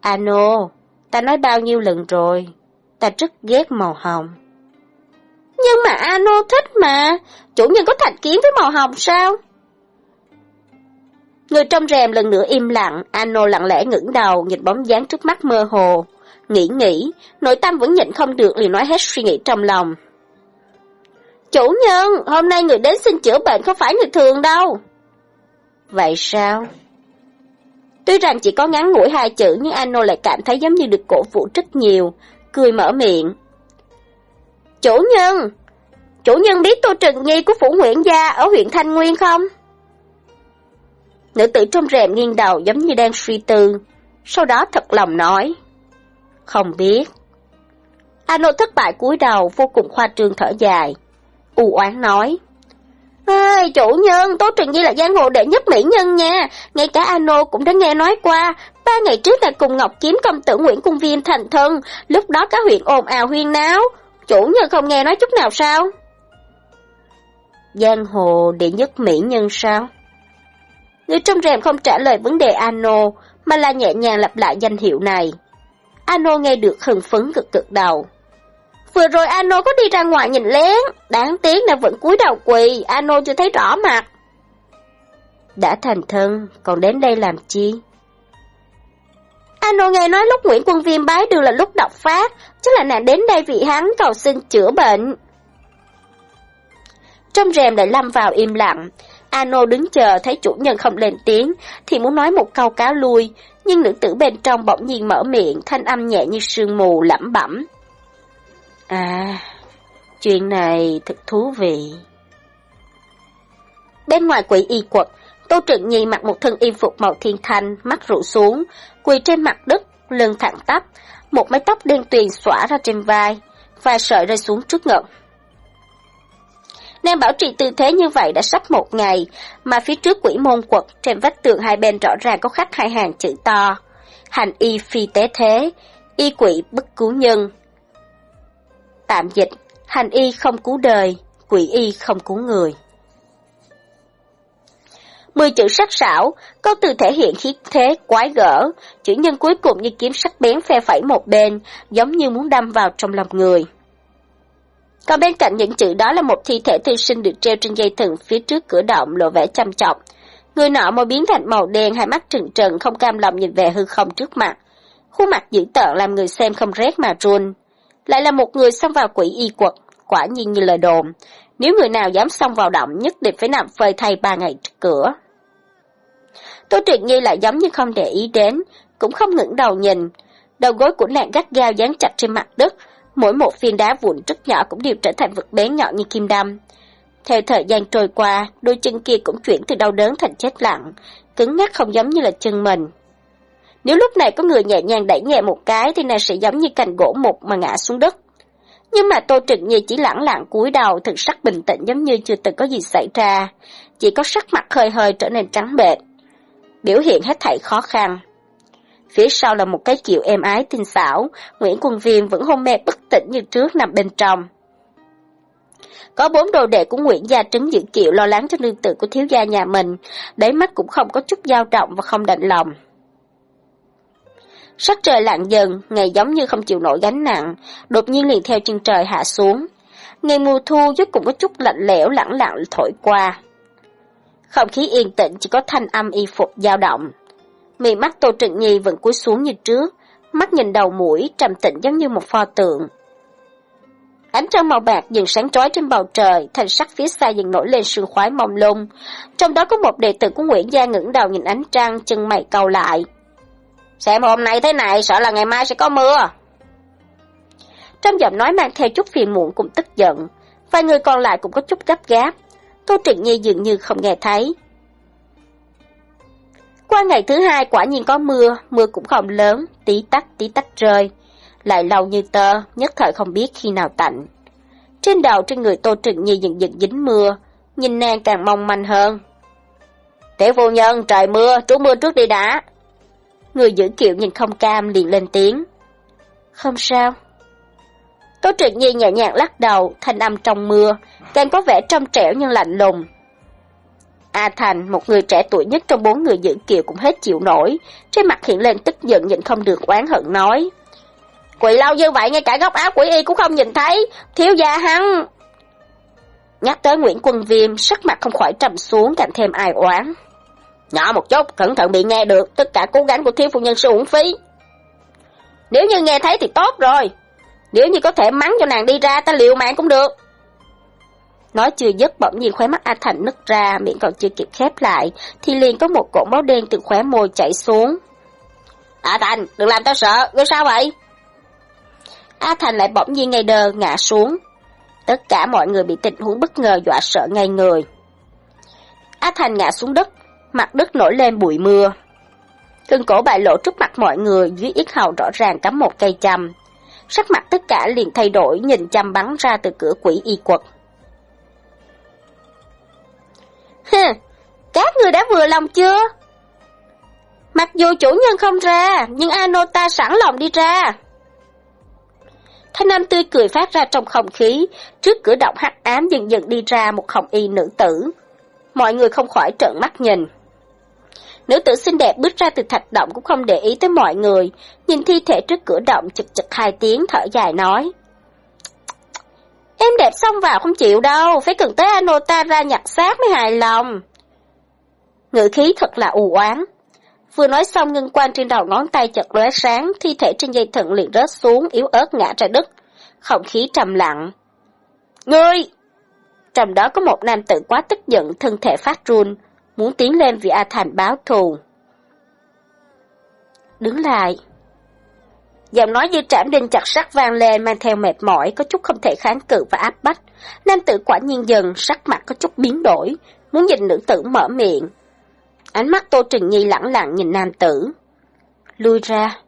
[SPEAKER 1] Ano, ta nói bao nhiêu lần rồi, ta rất ghét màu hồng. Nhưng mà Ano thích mà, chủ nhân có thạch kiếm với màu hồng sao? Người trong rèm lần nữa im lặng, Ano lặng lẽ ngẩng đầu, nhìn bóng dáng trước mắt mơ hồ. Nghĩ nghĩ, nội tâm vẫn nhịn không được liền nói hết suy nghĩ trong lòng. Chủ nhân, hôm nay người đến xin chữa bệnh không phải người thường đâu. Vậy sao? Tuy rằng chỉ có ngắn ngủi hai chữ nhưng Ano lại cảm thấy giống như được cổ vũ rất nhiều, cười mở miệng. Chủ nhân! Chủ nhân biết Tô Trừng Nhi của Phủ Nguyễn Gia ở huyện Thanh Nguyên không? Nữ tử trong rèm nghiêng đầu giống như đang suy tư, sau đó thật lòng nói. Không biết. Ano thất bại cúi đầu, vô cùng khoa trương thở dài. U oán nói. Ê, chủ nhân, Tố Truyền Di là giang hồ đệ nhất mỹ nhân nha. Ngay cả Ano cũng đã nghe nói qua. Ba ngày trước là cùng Ngọc Kiếm công tử Nguyễn Cung Viêm thành thân. Lúc đó cả huyện ồn ào huyên náo. Chủ nhân không nghe nói chút nào sao? Giang hồ đệ nhất mỹ nhân sao? Người trong rèm không trả lời vấn đề Ano, mà là nhẹ nhàng lặp lại danh hiệu này. Ano nghe được hừng phấn cực cực đầu. Vừa rồi Ano có đi ra ngoài nhìn lén, đáng tiếc là vẫn cúi đầu quỳ, Ano chưa thấy rõ mặt. Đã thành thân, còn đến đây làm chi? Ano nghe nói lúc Nguyễn Quân Viêm bái đường là lúc độc phát, chắc là nàng đến đây vì hắn cầu xin chữa bệnh. Trong rèm lại lâm vào im lặng, Ano đứng chờ thấy chủ nhân không lên tiếng, thì muốn nói một câu cáo lui, nhưng nữ tử bên trong bỗng nhiên mở miệng, thanh âm nhẹ như sương mù lẩm bẩm. À, chuyện này thật thú vị. Bên ngoài quỷ y quật, Tô trực Nhi mặc một thân y phục màu thiên thanh, mắt rũ xuống, quỳ trên mặt đất, lưng thẳng tắp, một mái tóc đen tuyền xõa ra trên vai, vài sợi rơi xuống trước ngực. Nàng bảo trì tư thế như vậy đã sắp một ngày, mà phía trước quỷ môn quật, trên vách tường hai bên rõ ràng có khắc hai hàng chữ to. Hành y phi tế thế, y quỷ bất cứu nhân. Tạm dịch, hành y không cứu đời, quỷ y không cứu người. Mười chữ sắc sảo, câu từ thể hiện khí thế quái gở, chữ nhân cuối cùng như kiếm sắc bén phe phẩy một bên, giống như muốn đâm vào trong lòng người. Còn bên cạnh những chữ đó là một thi thể thư sinh được treo trên dây thừng phía trước cửa động lộ vẻ chăm trọng. Người nọ môi biến thành màu đen, hai mắt trừng trừng, không cam lòng nhìn về hư không trước mặt. Khuôn mặt dữ tợn làm người xem không rét mà run. Lại là một người xông vào quỷ y quật, quả nhiên như lời đồn. Nếu người nào dám xông vào động nhất định phải nằm phơi thay ba ngày trước cửa. Tô Truyện Nhi lại giống như không để ý đến, cũng không ngẩng đầu nhìn. Đầu gối của nàng gắt gao dán chặt trên mặt đất, mỗi một viên đá vụn rất nhỏ cũng đều trở thành vật bé nhỏ như kim đâm. Theo thời gian trôi qua, đôi chân kia cũng chuyển từ đau đớn thành chết lặng, cứng ngắc không giống như là chân mình. Nếu lúc này có người nhẹ nhàng đẩy nhẹ một cái thì nàng sẽ giống như cành gỗ mục mà ngã xuống đất. Nhưng mà Tô Trịnh Nhi chỉ lẳng lặng cúi đầu thực sắc bình tĩnh giống như chưa từng có gì xảy ra, chỉ có sắc mặt hơi hơi trở nên trắng bệch. Biểu hiện hết thảy khó khăn. Phía sau là một cái kiệu êm ái tinh xảo, Nguyễn Quân Viêm vẫn hôn mê bất tỉnh như trước nằm bên trong. Có bốn đồ đệ của Nguyễn Gia trứng giữ kiệu lo lắng cho nương tự của thiếu gia nhà mình, đáy mắt cũng không có chút dao động và không đành lòng. Sắc trời lặng dần, ngày giống như không chịu nổi gánh nặng, đột nhiên liền theo chân trời hạ xuống. Ngày mùa thu gió cũng có chút lạnh lẽo lẳng lặng thổi qua. Không khí yên tĩnh chỉ có thanh âm y phục dao động. Mì mắt Tô Trịnh Nhi vẫn cúi xuống như trước, mắt nhìn đầu mũi trầm tĩnh giống như một pho tượng. Ánh trăng màu bạc dần sáng chói trên bầu trời, thành sắc phía xa dần nổi lên sương khoái mông lung. Trong đó có một đệ tử của Nguyễn Gia ngẩng đầu nhìn ánh trăng, chân mày cau lại. Xem hôm nay thế này, sợ là ngày mai sẽ có mưa. Trong giọng nói mang theo chút phiền muộn cùng tức giận, vài người còn lại cũng có chút gấp gáp. Tô Trịnh Nhi dường như không nghe thấy. Qua ngày thứ hai quả nhiên có mưa, mưa cũng không lớn, tí tách tí tách rơi. Lại lâu như tơ, nhất thời không biết khi nào tạnh. Trên đầu trên người Tô Trừng Nhi dần dần dính mưa, nhìn nàng càng mong manh hơn. Tiểu phu nhân, trời mưa, trú mưa trước đi đã. Người giữ kiệu nhìn không cam liền lên tiếng. Không sao. Tô Trịnh Nhi nhẹ nhàng lắc đầu, thanh âm trong mưa, càng có vẻ trong trẻo nhưng lạnh lùng. A Thành, một người trẻ tuổi nhất trong bốn người giữ kiều cũng hết chịu nổi, trên mặt hiện lên tức giận nhìn không được oán hận nói. Quỷ lâu như vậy ngay cả góc áo quỷ y cũng không nhìn thấy, thiếu gia hắn. Nhắc tới Nguyễn Quân Viêm, sắc mặt không khỏi trầm xuống càng thêm ai oán. Nhỏ một chút, cẩn thận bị nghe được, tất cả cố gắng của thiếu phu nhân sẽ uổng phí. Nếu như nghe thấy thì tốt rồi, nếu như có thể mắng cho nàng đi ra, ta liều mạng cũng được. Nói chưa dứt bỗng nhiên khóe mắt A Thành nứt ra, miệng còn chưa kịp khép lại, thì liền có một cột máu đen từ khóe môi chảy xuống. A Thành, đừng làm tao sợ, ngươi sao vậy? A Thành lại bỗng nhiên ngay đờ ngã xuống. Tất cả mọi người bị tình huống bất ngờ dọa sợ ngay người. A Thành ngã xuống đất, mặt đất nổi lên bụi mưa. Cưng cổ bại lộ trước mặt mọi người, dưới yết hầu rõ ràng cắm một cây châm. Sắc mặt tất cả liền thay đổi, nhìn châm bắn ra từ cửa quỷ y quật. Hừ, các người đã vừa lòng chưa? Mặc dù chủ nhân không ra, nhưng Anota sẵn lòng đi ra. Thanh âm tươi cười phát ra trong không khí, trước cửa động hắc ám dần dần đi ra một hồng y nữ tử. Mọi người không khỏi trợn mắt nhìn. Nữ tử xinh đẹp bước ra từ thạch động cũng không để ý tới mọi người, nhìn thi thể trước cửa động chực chực hai tiếng thở dài nói. Em đẹp xong vào không chịu đâu, phải cần tới Anota ra nhặt xác mới hài lòng. Ngữ khí thật là u oán. Vừa nói xong ngân quan trên đầu ngón tay chật lóe sáng, thi thể trên dây thận liền rớt xuống, yếu ớt ngã ra đất. Không khí trầm lặng. Ngươi! Trong đó có một nam tử quá tức giận, thân thể phát run, muốn tiến lên vì A Thành báo thù. Đứng lại. Giọng nói như trảm đinh chặt sắt vang lên mang theo mệt mỏi, có chút không thể kháng cự và áp bách. Nam tử quả nhiên dần, sắc mặt có chút biến đổi, muốn nhìn nữ tử mở miệng. Ánh mắt Tô Trình Nhi lẳng lặng nhìn nam tử. Lui ra.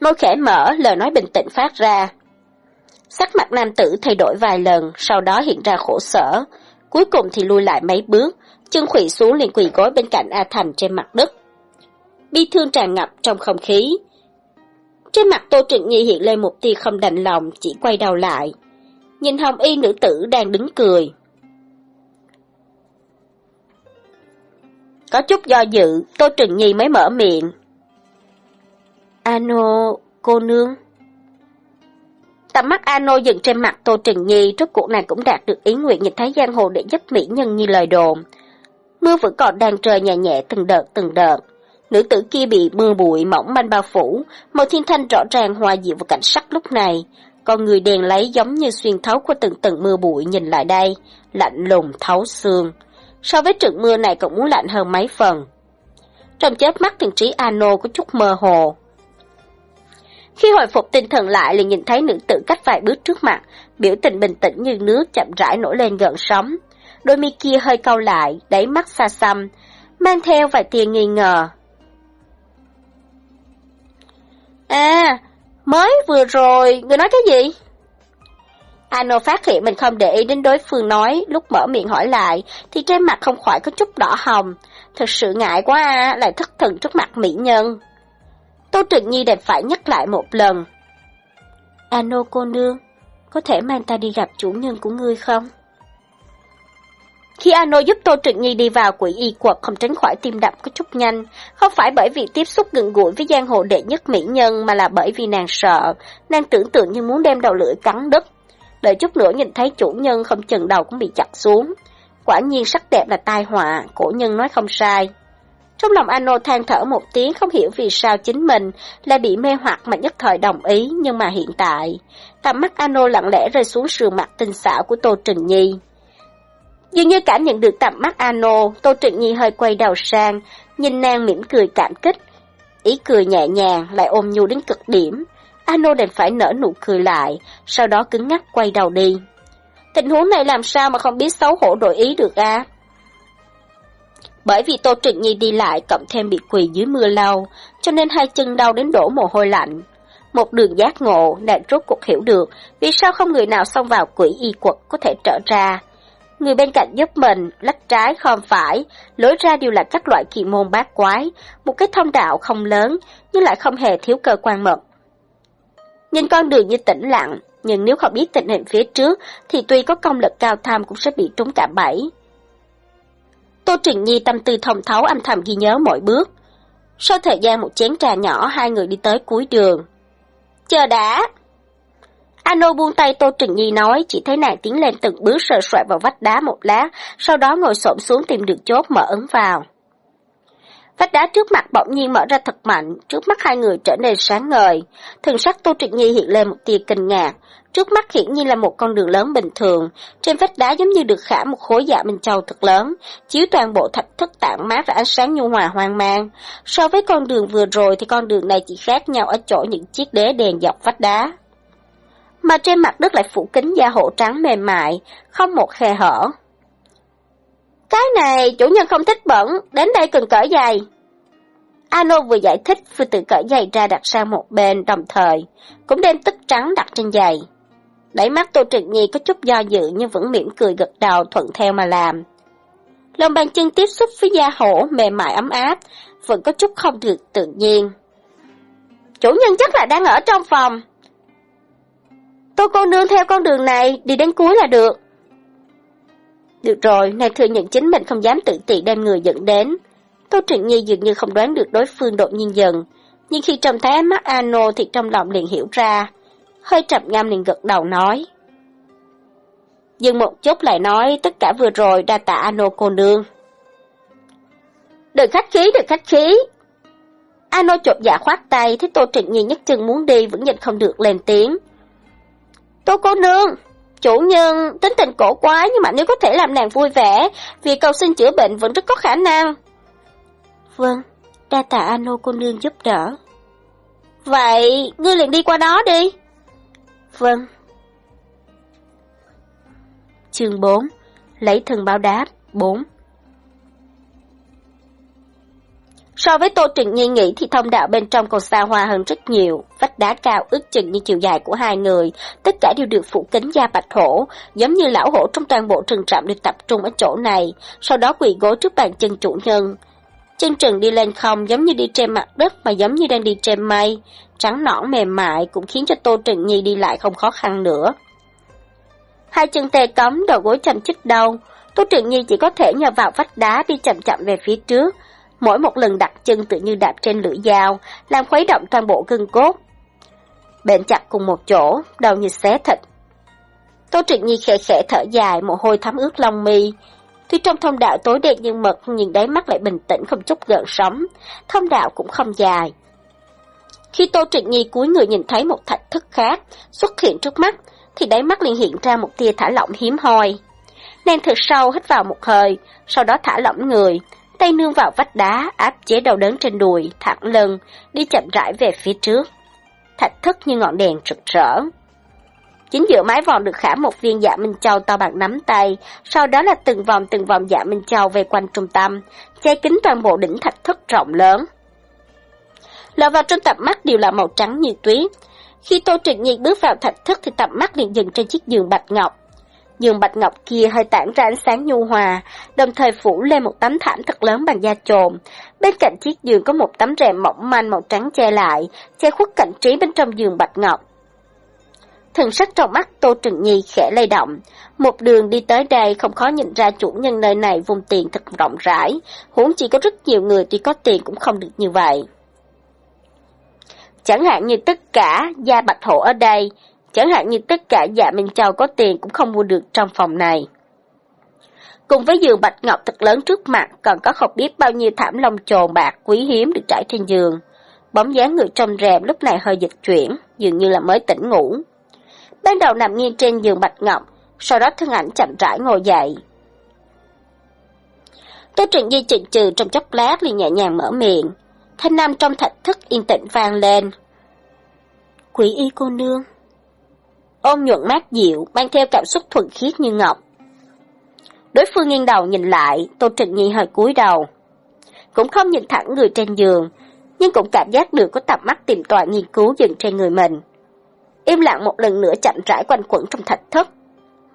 [SPEAKER 1] Môi khẽ mở, lời nói bình tĩnh phát ra. Sắc mặt nam tử thay đổi vài lần, sau đó hiện ra khổ sở. Cuối cùng thì lui lại mấy bước, chân khủy xuống liền quỳ gối bên cạnh A Thành trên mặt đất. Bi thương tràn ngập trong không khí. Trên mặt Tô Trịnh Nhi hiện lên một tia không đành lòng, chỉ quay đầu lại. Nhìn hồng y nữ tử đang đứng cười. Có chút do dự, Tô Trịnh Nhi mới mở miệng. Ano, cô nương. Tầm mắt Ano dừng trên mặt Tô Trừng Nhi, trước cuộc này cũng đạt được ý nguyện nhìn thấy giang hồ để giúp mỹ nhân như lời đồn. Mưa vẫn còn đang trời nhẹ nhẹ từng đợt từng đợt. Nữ tử kia bị mưa bụi mỏng manh bao phủ, màu thiên thanh rõ ràng hòa dịu vào cảnh sắc lúc này. Con người đèn lấy giống như xuyên thấu qua từng tầng mưa bụi nhìn lại đây, lạnh lùng thấu xương. So với trận mưa này cũng muốn lạnh hơn mấy phần. Trong chớp mắt thần trí Ano có chút mơ hồ. Khi hồi phục tinh thần lại liền nhìn thấy nữ tử cách vài bước trước mặt, biểu tình bình tĩnh như nước chậm rãi nổi lên gần sóng. Đôi mi kia hơi cau lại, đáy mắt xa xăm, mang theo vài tia nghi ngờ. À, mới vừa rồi, người nói cái gì? Ano phát hiện mình không để ý đến đối phương nói, lúc mở miệng hỏi lại, thì trên mặt không khỏi có chút đỏ hồng. Thật sự ngại quá à, lại thất thần trước mặt mỹ nhân. Tô Trịnh Nhi đẹp phải nhắc lại một lần. Ano cô nương, có thể mang ta đi gặp chủ nhân của ngươi không? Khi Ano giúp Tô Trịnh Nhi đi vào quỷ y quật không tránh khỏi tim đập có chút nhanh, không phải bởi vì tiếp xúc gần gũi với giang hồ đệ nhất mỹ nhân mà là bởi vì nàng sợ, nàng tưởng tượng như muốn đem đầu lưỡi cắn đứt. Đợi chút nữa nhìn thấy chủ nhân không chừng đầu cũng bị chặt xuống. Quả nhiên sắc đẹp là tai họa, cổ nhân nói không sai. Trong lòng Ano than thở một tiếng không hiểu vì sao chính mình lại bị mê hoặc mà nhất thời đồng ý, nhưng mà hiện tại, tầm mắt Ano lặng lẽ rơi xuống sườn mặt tinh xảo của Tô Trình Nhi. Dường như cảm nhận được tầm mắt Ano, Tô Trịnh Nhi hơi quay đầu sang, nhìn nàng mỉm cười cảm kích. Ý cười nhẹ nhàng, lại ôm nhu đến cực điểm. Ano đành phải nở nụ cười lại, sau đó cứng ngắc quay đầu đi. Tình huống này làm sao mà không biết xấu hổ đổi ý được à? Bởi vì Tô Trịnh Nhi đi lại cộng thêm bị quỳ dưới mưa lâu, cho nên hai chân đau đến đổ mồ hôi lạnh. Một đường giác ngộ, nàng rốt cuộc hiểu được vì sao không người nào xông vào quỷ y quật có thể trở ra. Người bên cạnh giúp mình, lách trái khom phải, lối ra đều là các loại kỳ môn bát quái, một cái thông đạo không lớn, nhưng lại không hề thiếu cơ quan mật. Nhìn con đường như tĩnh lặng, nhưng nếu không biết tình hình phía trước, thì tuy có công lực cao tham cũng sẽ bị trúng cả bẫy. Tô Trịnh Nhi tâm tư thông thấu âm thầm ghi nhớ mỗi bước. Sau thời gian một chén trà nhỏ, hai người đi tới cuối đường. Chờ đã! Ano buông tay Tô Trình Nhi nói, chỉ thấy nàng tiến lên từng bước sờ soạn vào vách đá một lát, sau đó ngồi xổm xuống tìm được chốt mở ấn vào. Vách đá trước mặt bỗng nhiên mở ra thật mạnh, trước mắt hai người trở nên sáng ngời. Thần sắc Tô Trịnh Nhi hiện lên một tia kinh ngạc. Trước mắt hiển nhiên là một con đường lớn bình thường, trên vách đá giống như được khả một khối dạ minh châu thật lớn, chiếu toàn bộ thạch thất tản mát ra ánh sáng nhu hòa hoang mang. So với con đường vừa rồi thì con đường này chỉ khác nhau ở chỗ những chiếc đế đèn dọc vách đá. Mà trên mặt đất lại phủ kính da hộ trắng mềm mại, không một khe hở. Cái này chủ nhân không thích bẩn, đến đây cần cởi giày. Ano vừa giải thích vừa tự cởi giày ra đặt sang một bên đồng thời, cũng đem tức trắng đặt trên giày. Đẩy mắt Tô Trịnh Nhi có chút do dự nhưng vẫn mỉm cười gật đầu thuận theo mà làm. Lòng bàn chân tiếp xúc với da hổ mềm mại ấm áp, vẫn có chút không được tự nhiên. Chủ nhân chắc là đang ở trong phòng. Tô cô nương theo con đường này, đi đến cuối là được. Được rồi, nàng thừa nhận chính mình không dám tự tiện đem người dẫn đến. Tô Trịnh Nhi dường như không đoán được đối phương đột nhiên dần, nhưng khi trông thấy mắt Ano thì trong lòng liền hiểu ra. Hơi trầm ngâm liền gật đầu nói. Dừng một chút lại nói tất cả vừa rồi đa tạ Ano cô nương. Đừng khách khí, đừng khách khí. Ano chột dạ khoát tay, thấy Tô Trịnh Nhi nhất chân muốn đi vẫn nhìn không được lên tiếng. Tô cô nương! Chủ nhân tính tình cổ quái nhưng mà nếu có thể làm nàng vui vẻ, vì cầu xin chữa bệnh vẫn rất có khả năng. Vâng, đa tạ Ano cô nương giúp đỡ. Vậy, ngươi liền đi qua đó đi. Vâng. Chương 4 Lấy thân báo đáp 4 So với Tô Trịnh Nhi nghĩ thì thông đạo bên trong còn xa hoa hơn rất nhiều, vách đá cao ước chừng như chiều dài của hai người, tất cả đều được phủ kính da bạch hổ, giống như lão hổ trong toàn bộ rừng trạm được tập trung ở chỗ này, sau đó quỳ gối trước bàn chân chủ nhân. Chân trần đi lên không giống như đi trên mặt đất mà giống như đang đi trên mây, trắng nõn mềm mại cũng khiến cho Tô Trịnh Nhi đi lại không khó khăn nữa. Hai chân tê cống, đầu gối chầm chích đau Tô Trịnh Nhi chỉ có thể nhờ vào vách đá đi chậm chậm về phía trước, mỗi một lần đặt chân tự như đạp trên lưỡi dao, làm khuấy động toàn bộ gân cốt. bệnh chặt cùng một chỗ, đầu như xé thịt. Tô Trịnh Nhi khẽ khẽ thở dài, mồ hôi thấm ướt lông mi. Tuy trong thông đạo tối đen nhưng mực, nhìn đáy mắt lại bình tĩnh không chút gợn sóng. Thông đạo cũng không dài. Khi Tô Trịnh Nhi cúi người nhìn thấy một thạch thức khác xuất hiện trước mắt, thì đáy mắt liền hiện ra một tia thả lỏng hiếm hoi. Nàng thật sâu hít vào một hơi, sau đó thả lỏng người, tay nương vào vách đá, áp chế đầu đớn trên đùi, thẳng lưng, đi chậm rãi về phía trước. Thạch thức như ngọn đèn rực rỡ. Chính giữa mái vòm được khả một viên dạ minh châu to bằng nắm tay, sau đó là từng vòng từng vòng dạ minh châu về quanh trung tâm, che kín toàn bộ đỉnh thạch thức rộng lớn. Lọt vào trong tập mắt đều là màu trắng như tuyết. Khi Tô Trịnh Nhi bước vào thạch thức thì tập mắt liền dừng trên chiếc giường bạch ngọc, nhưng bạch ngọc kia hơi tản ra ánh sáng nhu hòa, đồng thời phủ lên một tấm thảm thật lớn bằng da trồn. Bên cạnh chiếc giường có một tấm rèm mỏng manh màu trắng che lại, che khuất cảnh trí bên trong giường bạch ngọc. Thần sắc trong mắt Tô Trừng Nhi khẽ lay động. Một đường đi tới đây không khó nhìn ra chủ nhân nơi này vùng tiền thật rộng rãi, huống chỉ có rất nhiều người tuy có tiền cũng không được như vậy. Chẳng hạn như tất cả gia bạch hộ ở đây, Chẳng hạn như tất cả dạ Minh Châu có tiền cũng không mua được trong phòng này. Cùng với giường bạch ngọc thật lớn trước mặt, còn có không biết bao nhiêu thảm lông trồn bạc quý hiếm được trải trên giường. Bóng dáng người trong rèm lúc này hơi dịch chuyển, dường như là mới tỉnh ngủ. Ban đầu nằm nghiêng trên giường bạch ngọc, sau đó thân ảnh chậm rãi ngồi dậy. Tô Trịnh Di trịnh trừ trong chốc lát liền nhẹ nhàng mở miệng. Thanh nam trong thạch thức yên tĩnh vang lên. Quỷ y cô nương ôm nhuận mát dịu, mang theo cảm xúc thuần khiết như ngọc. Đối phương nghiêng đầu nhìn lại, Tô Trịnh Nhi hơi cúi đầu. Cũng không nhìn thẳng người trên giường, nhưng cũng cảm giác được có tầm mắt tìm tòi nghiên cứu dừng trên người mình. Im lặng một lần nữa chậm rãi quanh quẩn trong thạch thất.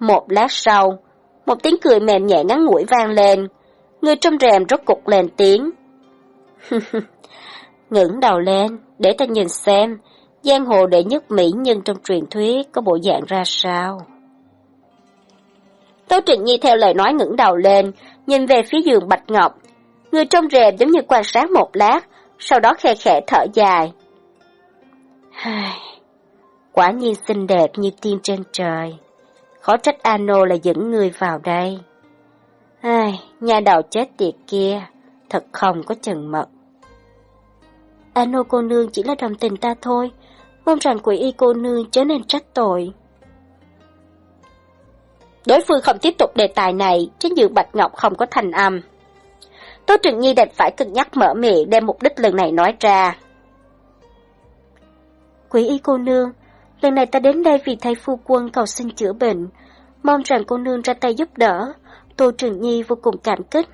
[SPEAKER 1] Một lát sau, một tiếng cười mềm nhẹ ngắn ngủi vang lên. Người trong rèm rốt cục lên tiếng. ngẩng đầu lên, để ta nhìn xem, giang hồ đệ nhất mỹ nhân trong truyền thuyết có bộ dạng ra sao? Tố Trịnh Nhi theo lời nói ngẩng đầu lên, nhìn về phía giường Bạch Ngọc. Người trong rèm giống như quan sát một lát, sau đó khe khẽ thở dài. Quả nhiên xinh đẹp như tiên trên trời. Khó trách Ano là dẫn người vào đây. Ai, nhà đầu chết tiệt kia, thật không có chừng mật. Ano cô nương chỉ là đồng tình ta thôi, mong rằng quỷ y cô nương chớ nên trách tội. Đối phương không tiếp tục đề tài này, trên giường Bạch Ngọc không có thành âm. Tô Trừng Nhi đành phải cân nhắc mở miệng đem mục đích lần này nói ra. Quỷ y cô nương, lần này ta đến đây vì thay phu quân cầu xin chữa bệnh, mong rằng cô nương ra tay giúp đỡ, Tô Trừng Nhi vô cùng cảm kích.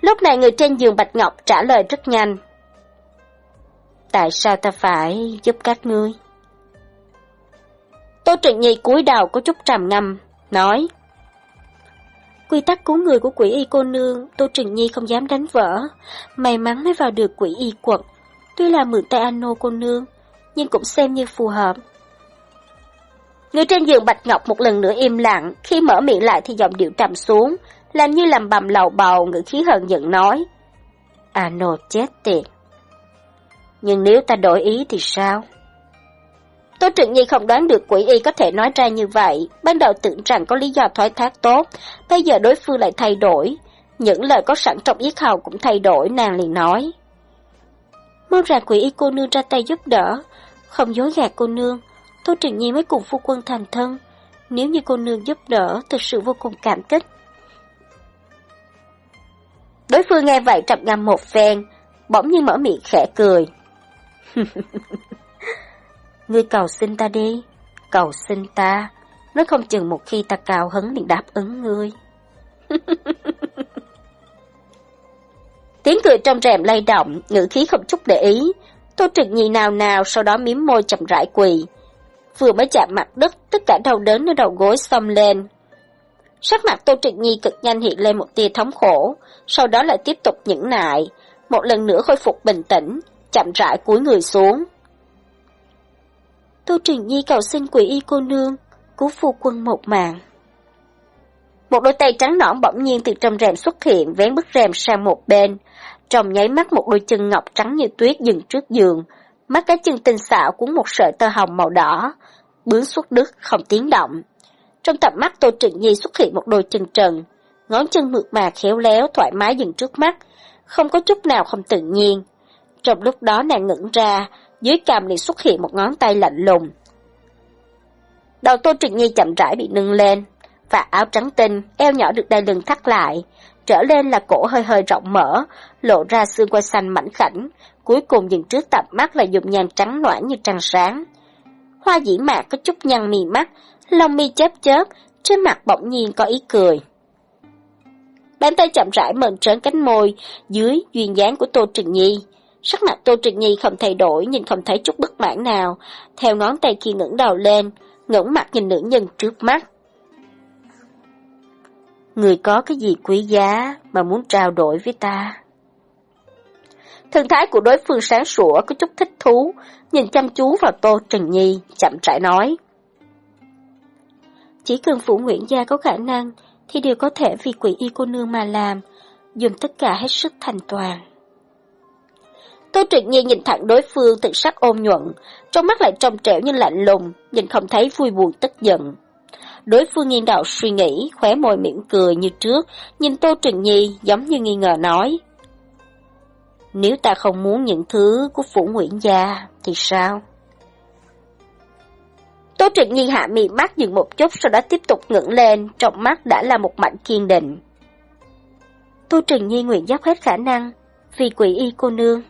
[SPEAKER 1] Lúc này người trên giường Bạch Ngọc trả lời rất nhanh. Tại sao ta phải giúp các ngươi? Tô Trịnh Nhi cúi đầu có chút trầm ngâm, nói. Quy tắc cứu người của quỷ y cô nương, Tô Trịnh Nhi không dám đánh vỡ. May mắn mới vào được quỷ y quật. Tuy là mượn tay Anno cô nương, nhưng cũng xem như phù hợp. Người trên giường Bạch Ngọc một lần nữa im lặng, khi mở miệng lại thì giọng điệu trầm xuống, làm như làm bầm lầu bầu, ngữ khí hờn giận nói. Ano chết tiệt. Nhưng nếu ta đổi ý thì sao? Tô Trịnh Nhi không đoán được quỷ y có thể nói ra như vậy, ban đầu tưởng rằng có lý do thoái thác tốt, bây giờ đối phương lại thay đổi. Những lời có sẵn trong yết hầu cũng thay đổi, nàng liền nói. Mong rằng quỷ y cô nương ra tay giúp đỡ, không dối gạt cô nương, Tô Trịnh Nhi mới cùng phu quân thành thân. Nếu như cô nương giúp đỡ, thực sự vô cùng cảm kích. Đối phương nghe vậy trầm ngâm một phen, bỗng nhiên mở miệng khẽ cười. ngươi cầu xin ta đi, cầu xin ta, nói không chừng một khi ta cao hứng liền đáp ứng ngươi. Tiếng cười trong rèm lay động, ngữ khí không chút để ý. Tô trực Nhi nào nào sau đó miếm môi chậm rãi quỳ. Vừa mới chạm mặt đất, tất cả đau đớn ở đầu gối xông lên. Sắc mặt Tô Trịnh Nhi cực nhanh hiện lên một tia thống khổ, sau đó lại tiếp tục nhẫn nại, một lần nữa khôi phục bình tĩnh, chậm rãi cúi người xuống. Tô Trịnh Nhi cầu xin quỷ y cô nương, cứu phu quân một mạng. Một đôi tay trắng nõn bỗng nhiên từ trong rèm xuất hiện, vén bức rèm sang một bên. Trong nháy mắt một đôi chân ngọc trắng như tuyết dừng trước giường, mắt cái chân tinh xạo cuốn một sợi tơ hồng màu đỏ, bướm xuất đứt không tiếng động. Trong tầm mắt Tô Trịnh Nhi xuất hiện một đôi chân trần, ngón chân mượt mà khéo léo thoải mái dừng trước mắt, không có chút nào không tự nhiên. Trong lúc đó nàng ngẩng ra, dưới cằm liền xuất hiện một ngón tay lạnh lùng. Đầu Tô Trịnh Nhi chậm rãi bị nâng lên, và áo trắng tinh, eo nhỏ được đai lưng thắt lại, trở lên là cổ hơi hơi rộng mở, lộ ra xương quai xanh mảnh khảnh, cuối cùng dừng trước tập mắt là dùng nhàn trắng loãng như trăng sáng. Hoa dĩ mạc có chút nhăn mì mắt, lông mi chớp chớp, trên mặt bỗng nhiên có ý cười. Bàn tay chậm rãi mờn trớn cánh môi, dưới duyên dáng của Tô Trừng Nhi. Sắc mặt Tô Trịnh Nhi không thay đổi nhìn không thấy chút bất mãn nào, theo ngón tay kia ngẩng đầu lên, ngẩng mặt nhìn nữ nhân trước mắt. Người có cái gì quý giá mà muốn trao đổi với ta? Thần thái của đối phương sáng sủa có chút thích thú, nhìn chăm chú vào Tô Trần Nhi, chậm rãi nói. Chỉ cần phụ Nguyễn Gia có khả năng, thì đều có thể vì quỷ y cô nương mà làm, dùng tất cả hết sức thành toàn. Tô Trịnh Nhi nhìn thẳng đối phương thực sắc ôn nhuận, trong mắt lại trong trẻo như lạnh lùng, nhìn không thấy vui buồn tức giận. Đối phương nghiêng đầu suy nghĩ, khóe môi mỉm cười như trước, nhìn Tô Trừng Nhi giống như nghi ngờ nói. Nếu ta không muốn những thứ của Phủ Nguyễn Gia, thì sao? Tô Trịnh Nhi hạ mị mắt dừng một chút sau đó tiếp tục ngẩng lên, trong mắt đã là một mảnh kiên định. Tô Trịnh Nhi nguyện dốc hết khả năng, vì quỷ y cô nương.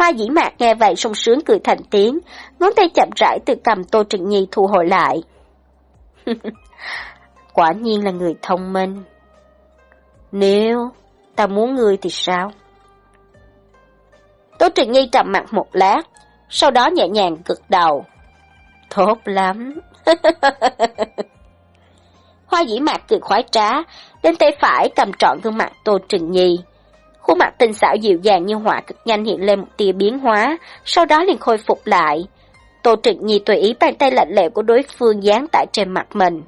[SPEAKER 1] Hoa dĩ mạc nghe vậy sung sướng cười thành tiếng, ngón tay chậm rãi từ cầm Tô Trịnh Nhi thu hồi lại. Quả nhiên là người thông minh. Nếu ta muốn ngươi thì sao? Tô Trịnh Nhi trầm mặt một lát, sau đó nhẹ nhàng gật đầu. Tốt lắm. Hoa dĩ mạc cười khoái trá, đến tay phải cầm trọn gương mặt Tô Trịnh Nhi. Khuôn mặt tinh xảo dịu dàng như họa cực nhanh hiện lên một tia biến hóa, sau đó liền khôi phục lại. Tô Trịnh Nhi tùy ý bàn tay lạnh lẽo của đối phương dán tại trên mặt mình.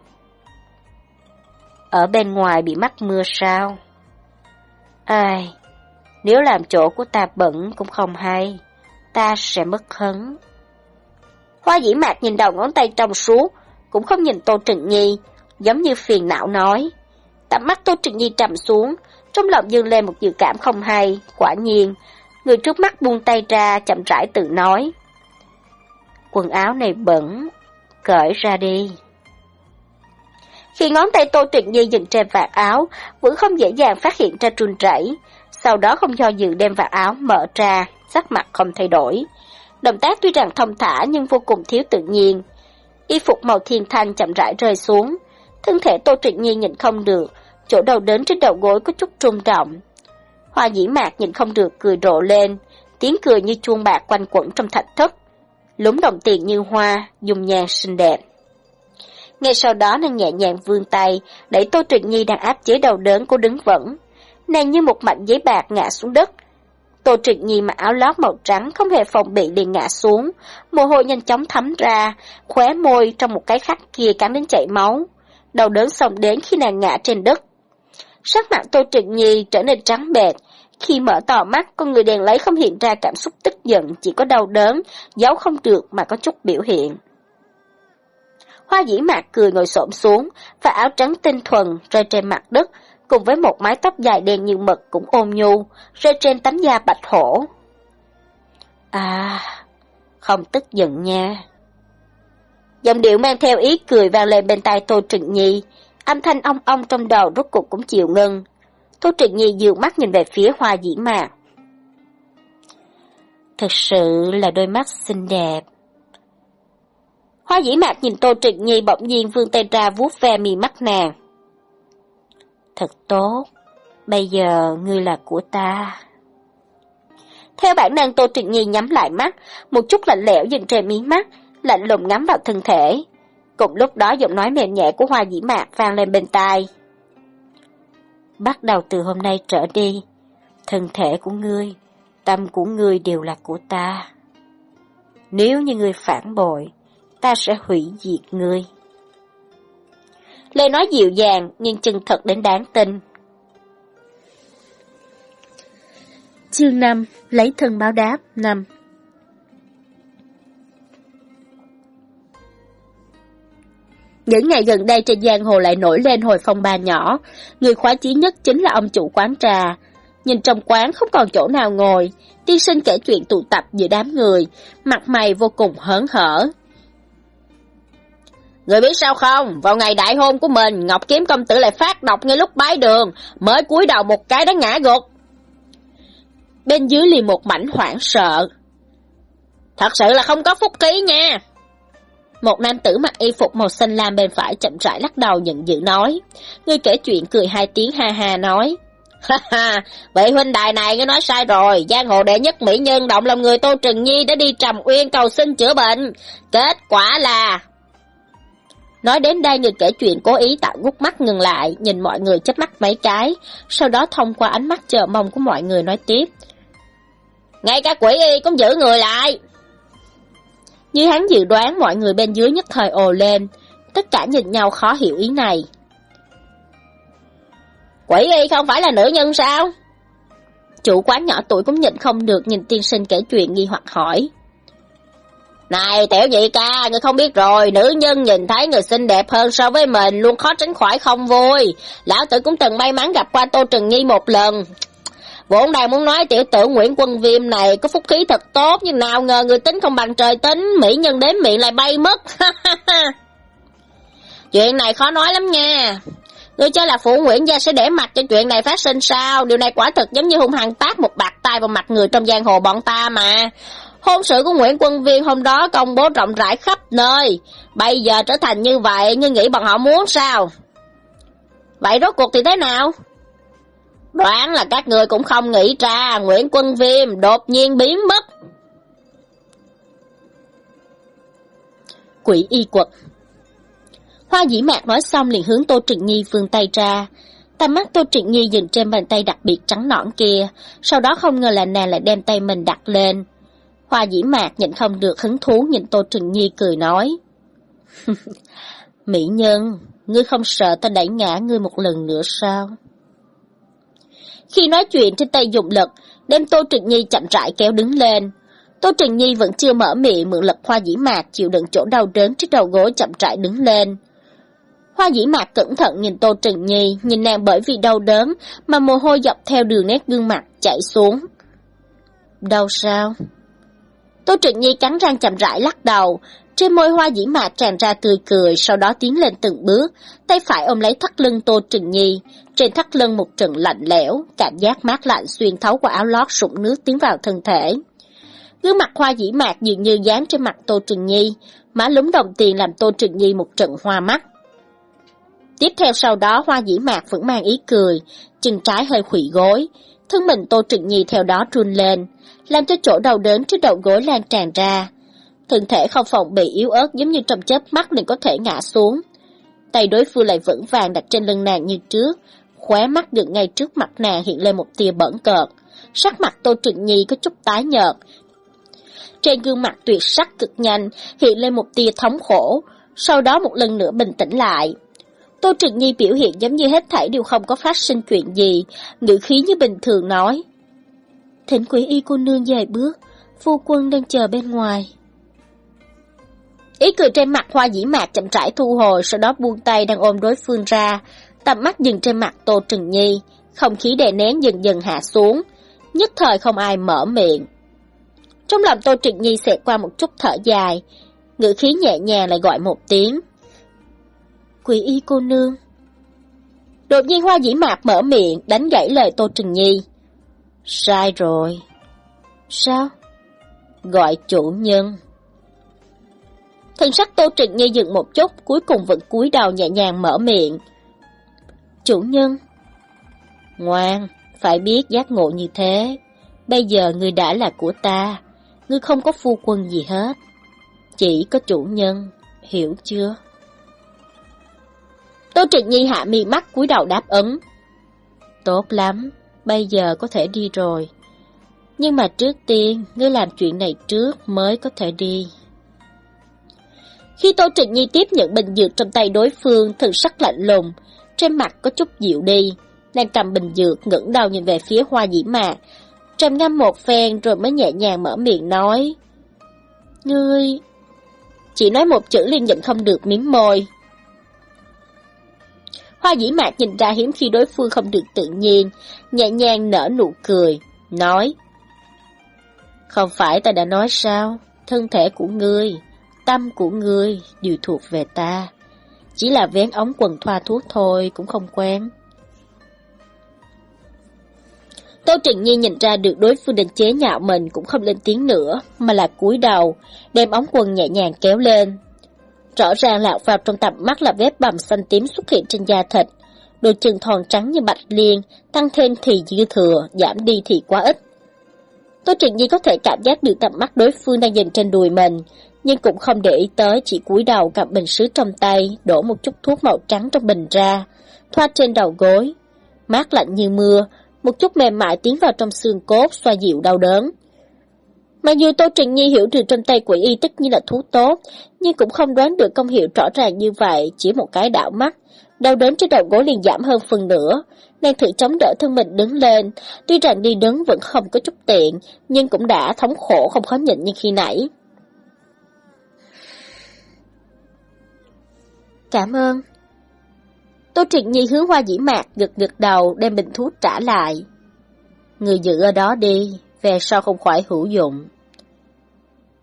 [SPEAKER 1] Ở bên ngoài bị mắc mưa sao? Ai, nếu làm chỗ của ta bẩn cũng không hay, ta sẽ mất hứng. Hoa dĩ mạc nhìn đầu ngón tay trong suốt, cũng không nhìn Tô Trịnh Nhi, giống như phiền não nói. Tạm mắt Tô Trịnh Nhi trầm xuống, trong lòng dâng lên một dự cảm không hay, quả nhiên, người trước mắt buông tay ra chậm rãi tự nói. Quần áo này bẩn, cởi ra đi. Khi ngón tay Tô Tuyệt Nhi dừng trên vạt áo, vẫn không dễ dàng phát hiện ra trùn rẫy. Sau đó không do dự đem vạt áo mở ra, sắc mặt không thay đổi. Động tác tuy rằng thông thả nhưng vô cùng thiếu tự nhiên. Y phục màu thiên thanh chậm rãi rơi xuống. Thân thể Tô Tuyệt Nhi nhìn không được, chỗ đầu đến trên đầu gối có chút trung trọng. Hoa dĩ mạc nhìn không được cười rộ lên, tiếng cười như chuông bạc quanh quẩn trong thạch thất. Lúng đồng tiền như hoa, dùng nhàn xinh đẹp. Ngay sau đó nàng nhẹ nhàng vươn tay, đẩy Tô Trịnh Nhi đang áp chế đầu đớn cô đứng vững. Nàng như một mảnh giấy bạc ngã xuống đất. Tô Trịnh Nhi mặc áo lót màu trắng không hề phòng bị liền ngã xuống, mồ hôi nhanh chóng thấm ra, khóe môi trong một cái khắc kia cắn đến chảy máu. Đầu đớn xong đến khi nàng ngã trên đất. Sắc mặt Tô Trịnh Nhi trở nên trắng bệch, khi mở to mắt, con người đèn lấy không hiện ra cảm xúc tức giận, chỉ có đau đớn, giấu không được mà có chút biểu hiện. Hoa dĩ mạc cười ngồi xổm xuống, và áo trắng tinh thuần rơi trên mặt đất, cùng với một mái tóc dài đen như mực cũng ôm nhu, rơi trên tấm da bạch hổ. À, không tức giận nha. Giọng điệu mang theo ý cười vang lên bên tai Tô Trịnh Nhi, âm thanh ong ong trong đầu rốt cục cũng chịu ngưng. Tô Trịnh Nhi dường mắt nhìn về phía hoa dĩ mạc. Thật sự là đôi mắt xinh đẹp. Hoa dĩ mạc nhìn Tô Trịnh Nhi bỗng nhiên vươn tay ra vuốt ve mi mắt nàng. Thật tốt, Bây giờ ngươi là của ta. Theo bản năng Tô Trịnh Nhi nhắm lại mắt, một chút lạnh lẽo dừng trên mí mắt, lạnh lùng ngắm vào thân thể. Cùng lúc đó giọng nói mềm nhẹ của Hoa Dĩ Mạc vang lên bên tai. Bắt đầu từ hôm nay trở đi, thân thể của ngươi, tâm của ngươi đều là của ta. Nếu như ngươi phản bội, ta sẽ hủy diệt ngươi. Lời nói dịu dàng nhưng chân thật đến đáng tin. Chương 5 Lấy thân báo đáp 5 Những ngày gần đây trên giang hồ lại nổi lên hồi phong ba nhỏ. Người khoái chí nhất chính là ông chủ quán trà. Nhìn trong quán không còn chỗ nào ngồi, tiên sinh kể chuyện tụ tập giữa đám người, mặt mày vô cùng hớn hở. Người biết sao không, vào ngày đại hôn của mình, Ngọc Kiếm công tử lại phát độc ngay lúc bái đường, mới cúi đầu một cái đã ngã gục. Bên dưới liền một mảnh hoảng sợ. Thật sự là không có phúc khí nha. Một nam tử mặc y phục màu xanh lam bên phải chậm rãi lắc đầu nhận dự nói. Người kể chuyện cười hai tiếng ha ha nói. Ha ha, vị huynh đài này ngươi nói sai rồi, giang hồ đệ nhất mỹ nhân động lòng người Tô Trừng Nhi đã đi trầm uyên cầu xin chữa bệnh. Kết quả là... Nói đến đây người kể chuyện cố ý tạo gút mắt ngừng lại, nhìn mọi người chớp mắt mấy cái, sau đó thông qua ánh mắt chờ mong của mọi người nói tiếp. Ngay cả quỷ y cũng giữ người lại. Như hắn dự đoán mọi người bên dưới nhất thời ồ lên, tất cả nhìn nhau khó hiểu ý này. Quỷ y không phải là nữ nhân sao? Chủ quán nhỏ tuổi cũng nhịn không được nhìn tiên sinh kể chuyện nghi hoặc hỏi. Này tiểu nhị ca, người không biết rồi, nữ nhân nhìn thấy người xinh đẹp hơn so với mình luôn khó tránh khỏi không vui. Lão tử cũng từng may mắn gặp qua Tô Trừng Nhi một lần. Vốn đang muốn nói tiểu tử Nguyễn Quân Viêm này có phúc khí thật tốt, nhưng nào ngờ người tính không bằng trời tính, mỹ nhân đến miệng lại bay mất. chuyện này khó nói lắm nha. Ngươi cho là phụ Nguyễn Gia sẽ để mặt cho chuyện này phát sinh sao? Điều này quả thực giống như hung hăng tát một bạc tay vào mặt người trong giang hồ bọn ta mà. Hôn sự của Nguyễn Quân Viên hôm đó công bố rộng rãi khắp nơi. Bây giờ trở thành như vậy, ngươi nghĩ bọn họ muốn sao? Vậy rốt cuộc thì thế nào? Đoán là các người cũng không nghĩ ra Nguyễn Quân Viêm đột nhiên biến mất. Quỷ y quật Hoa dĩ mạc nói xong liền hướng Tô Trịnh Nhi vươn tay ra. Tầm mắt Tô Trịnh Nhi dừng trên bàn tay đặc biệt trắng nõn kia, sau đó không ngờ là nàng lại đem tay mình đặt lên. Hoa dĩ mạc nhịn không được hứng thú nhìn Tô Trịnh Nhi cười nói. Mỹ nhân, ngươi không sợ ta đẩy ngã ngươi một lần nữa sao? Khi nói chuyện trên tay dụng lực, đem Tô Trịnh Nhi chậm rãi kéo đứng lên. Tô Trịnh Nhi vẫn chưa mở miệng mượn lực hoa dĩ mạc chịu đựng chỗ đau đớn trước đầu gối chậm rãi đứng lên. Hoa dĩ mạc cẩn thận nhìn Tô Trịnh Nhi, nhìn nàng bởi vì đau đớn mà mồ hôi dọc theo đường nét gương mặt chảy xuống. Đau sao? Tô Trịnh Nhi cắn răng chậm rãi lắc đầu, trên môi hoa dĩ mạc tràn ra tươi cười, sau đó tiến lên từng bước, tay phải ôm lấy thắt lưng Tô trừng Nhi, trên thắt lưng một trận lạnh lẽo, cảm giác mát lạnh xuyên thấu qua áo lót sụng nước tiến vào thân thể. Gương mặt hoa dĩ mạc dường như dán trên mặt Tô Trừng Nhi, má lúng đồng tiền làm Tô Trừng Nhi một trận hoa mắt. Tiếp theo sau đó hoa dĩ mạc vẫn mang ý cười, chân trái hơi khủy gối, thân mình Tô Trừng Nhi theo đó run lên, làm cho chỗ đầu đớn trước đầu gối lan tràn ra. Thân thể không phòng bị yếu ớt giống như trong chớp mắt liền có thể ngã xuống. Tay đối phương lại vững vàng đặt trên lưng nàng như trước, khóe mắt được ngay trước mặt nàng hiện lên một tia bẩn cợt. Sắc mặt Tô Trịnh Nhi có chút tái nhợt. Trên gương mặt tuyệt sắc cực nhanh hiện lên một tia thống khổ, sau đó một lần nữa bình tĩnh lại. Tô Trịnh Nhi biểu hiện giống như hết thảy đều không có phát sinh chuyện gì, ngữ khí như bình thường nói. Thỉnh quỷ y cô nương dài bước, phu quân đang chờ bên ngoài. Ý cười trên mặt hoa dĩ mạc chậm rãi thu hồi, sau đó buông tay đang ôm đối phương ra, tầm mắt dừng trên mặt Tô Trừng Nhi, không khí đè nén dần dần hạ xuống, nhất thời không ai mở miệng. Trong lòng Tô Trừng Nhi xẹt qua một chút thở dài, ngữ khí nhẹ nhàng lại gọi một tiếng. Quỷ y cô nương. Đột nhiên hoa dĩ mạc mở miệng, đánh gãy lời Tô Trừng Nhi. Sai rồi. Sao? Gọi chủ nhân. Thần sắc Tô Trịnh Nhi dừng một chút, cuối cùng vẫn cúi đầu nhẹ nhàng mở miệng. Chủ nhân.
[SPEAKER 2] Ngoan, phải biết giác ngộ như thế. Bây giờ ngươi đã là của ta, ngươi không có phu quân gì hết. Chỉ có chủ nhân, hiểu chưa?
[SPEAKER 1] Tô Trịnh Nhi hạ mi mắt cúi đầu đáp ứng.
[SPEAKER 2] Tốt lắm, bây giờ có thể đi rồi. Nhưng mà trước tiên, ngươi làm chuyện này trước mới có thể đi.
[SPEAKER 1] Khi Tô Trịnh Nhi tiếp nhận bình dược trong tay đối phương, thần sắc lạnh lùng, trên mặt có chút dịu đi. Nàng cầm bình dược ngẩng đầu nhìn về phía hoa dĩ mạc, trầm ngâm một phen rồi mới nhẹ nhàng mở miệng nói. Ngươi... Chỉ nói một chữ liền nhận không được miếng môi. Hoa dĩ mạc nhìn ra hiếm khi đối phương không được tự nhiên, nhẹ nhàng nở nụ cười, nói.
[SPEAKER 2] Không phải ta đã nói sao, thân thể của ngươi, tâm của ngươi đều thuộc về ta. Chỉ là vén ống quần thoa thuốc thôi cũng không quen.
[SPEAKER 1] Tô Trịnh Nhi nhìn ra được đối phương định chế nhạo mình cũng không lên tiếng nữa, mà là cúi đầu, đem ống quần nhẹ nhàng kéo lên. Rõ ràng lạc vào trong tầm mắt là vết bầm xanh tím xuất hiện trên da thịt. Đôi chân thòn trắng như bạch liên, tăng thêm thì dư thừa, giảm đi thì quá ít. Tô Trịnh Nhi có thể cảm giác được tầm mắt đối phương đang nhìn trên đùi mình, nhưng cũng không để ý tới, chỉ cúi đầu cầm bình sứ trong tay, đổ một chút thuốc màu trắng trong bình ra, thoa trên đầu gối. Mát lạnh như mưa, một chút mềm mại tiến vào trong xương cốt, xoa dịu đau đớn. Mặc dù Tô trịnh Nhi hiểu được trong tay quỷ y tất nhiên là thú tốt, nhưng cũng không đoán được công hiệu rõ ràng như vậy, chỉ một cái đảo mắt. Đau đớn trên đầu gối liền giảm hơn phần nữa, nàng thử chống đỡ thân mình đứng lên, tuy rằng đi đứng vẫn không có chút tiện, nhưng cũng đã thống khổ không khó nhịn như khi nãy.
[SPEAKER 2] Cảm ơn.
[SPEAKER 1] Tô triệt Nhi hướng hoa dĩ mạc gật gật đầu đem bình thuốc trả lại.
[SPEAKER 2] Người giữ ở đó đi, về sau không khỏi hữu dụng.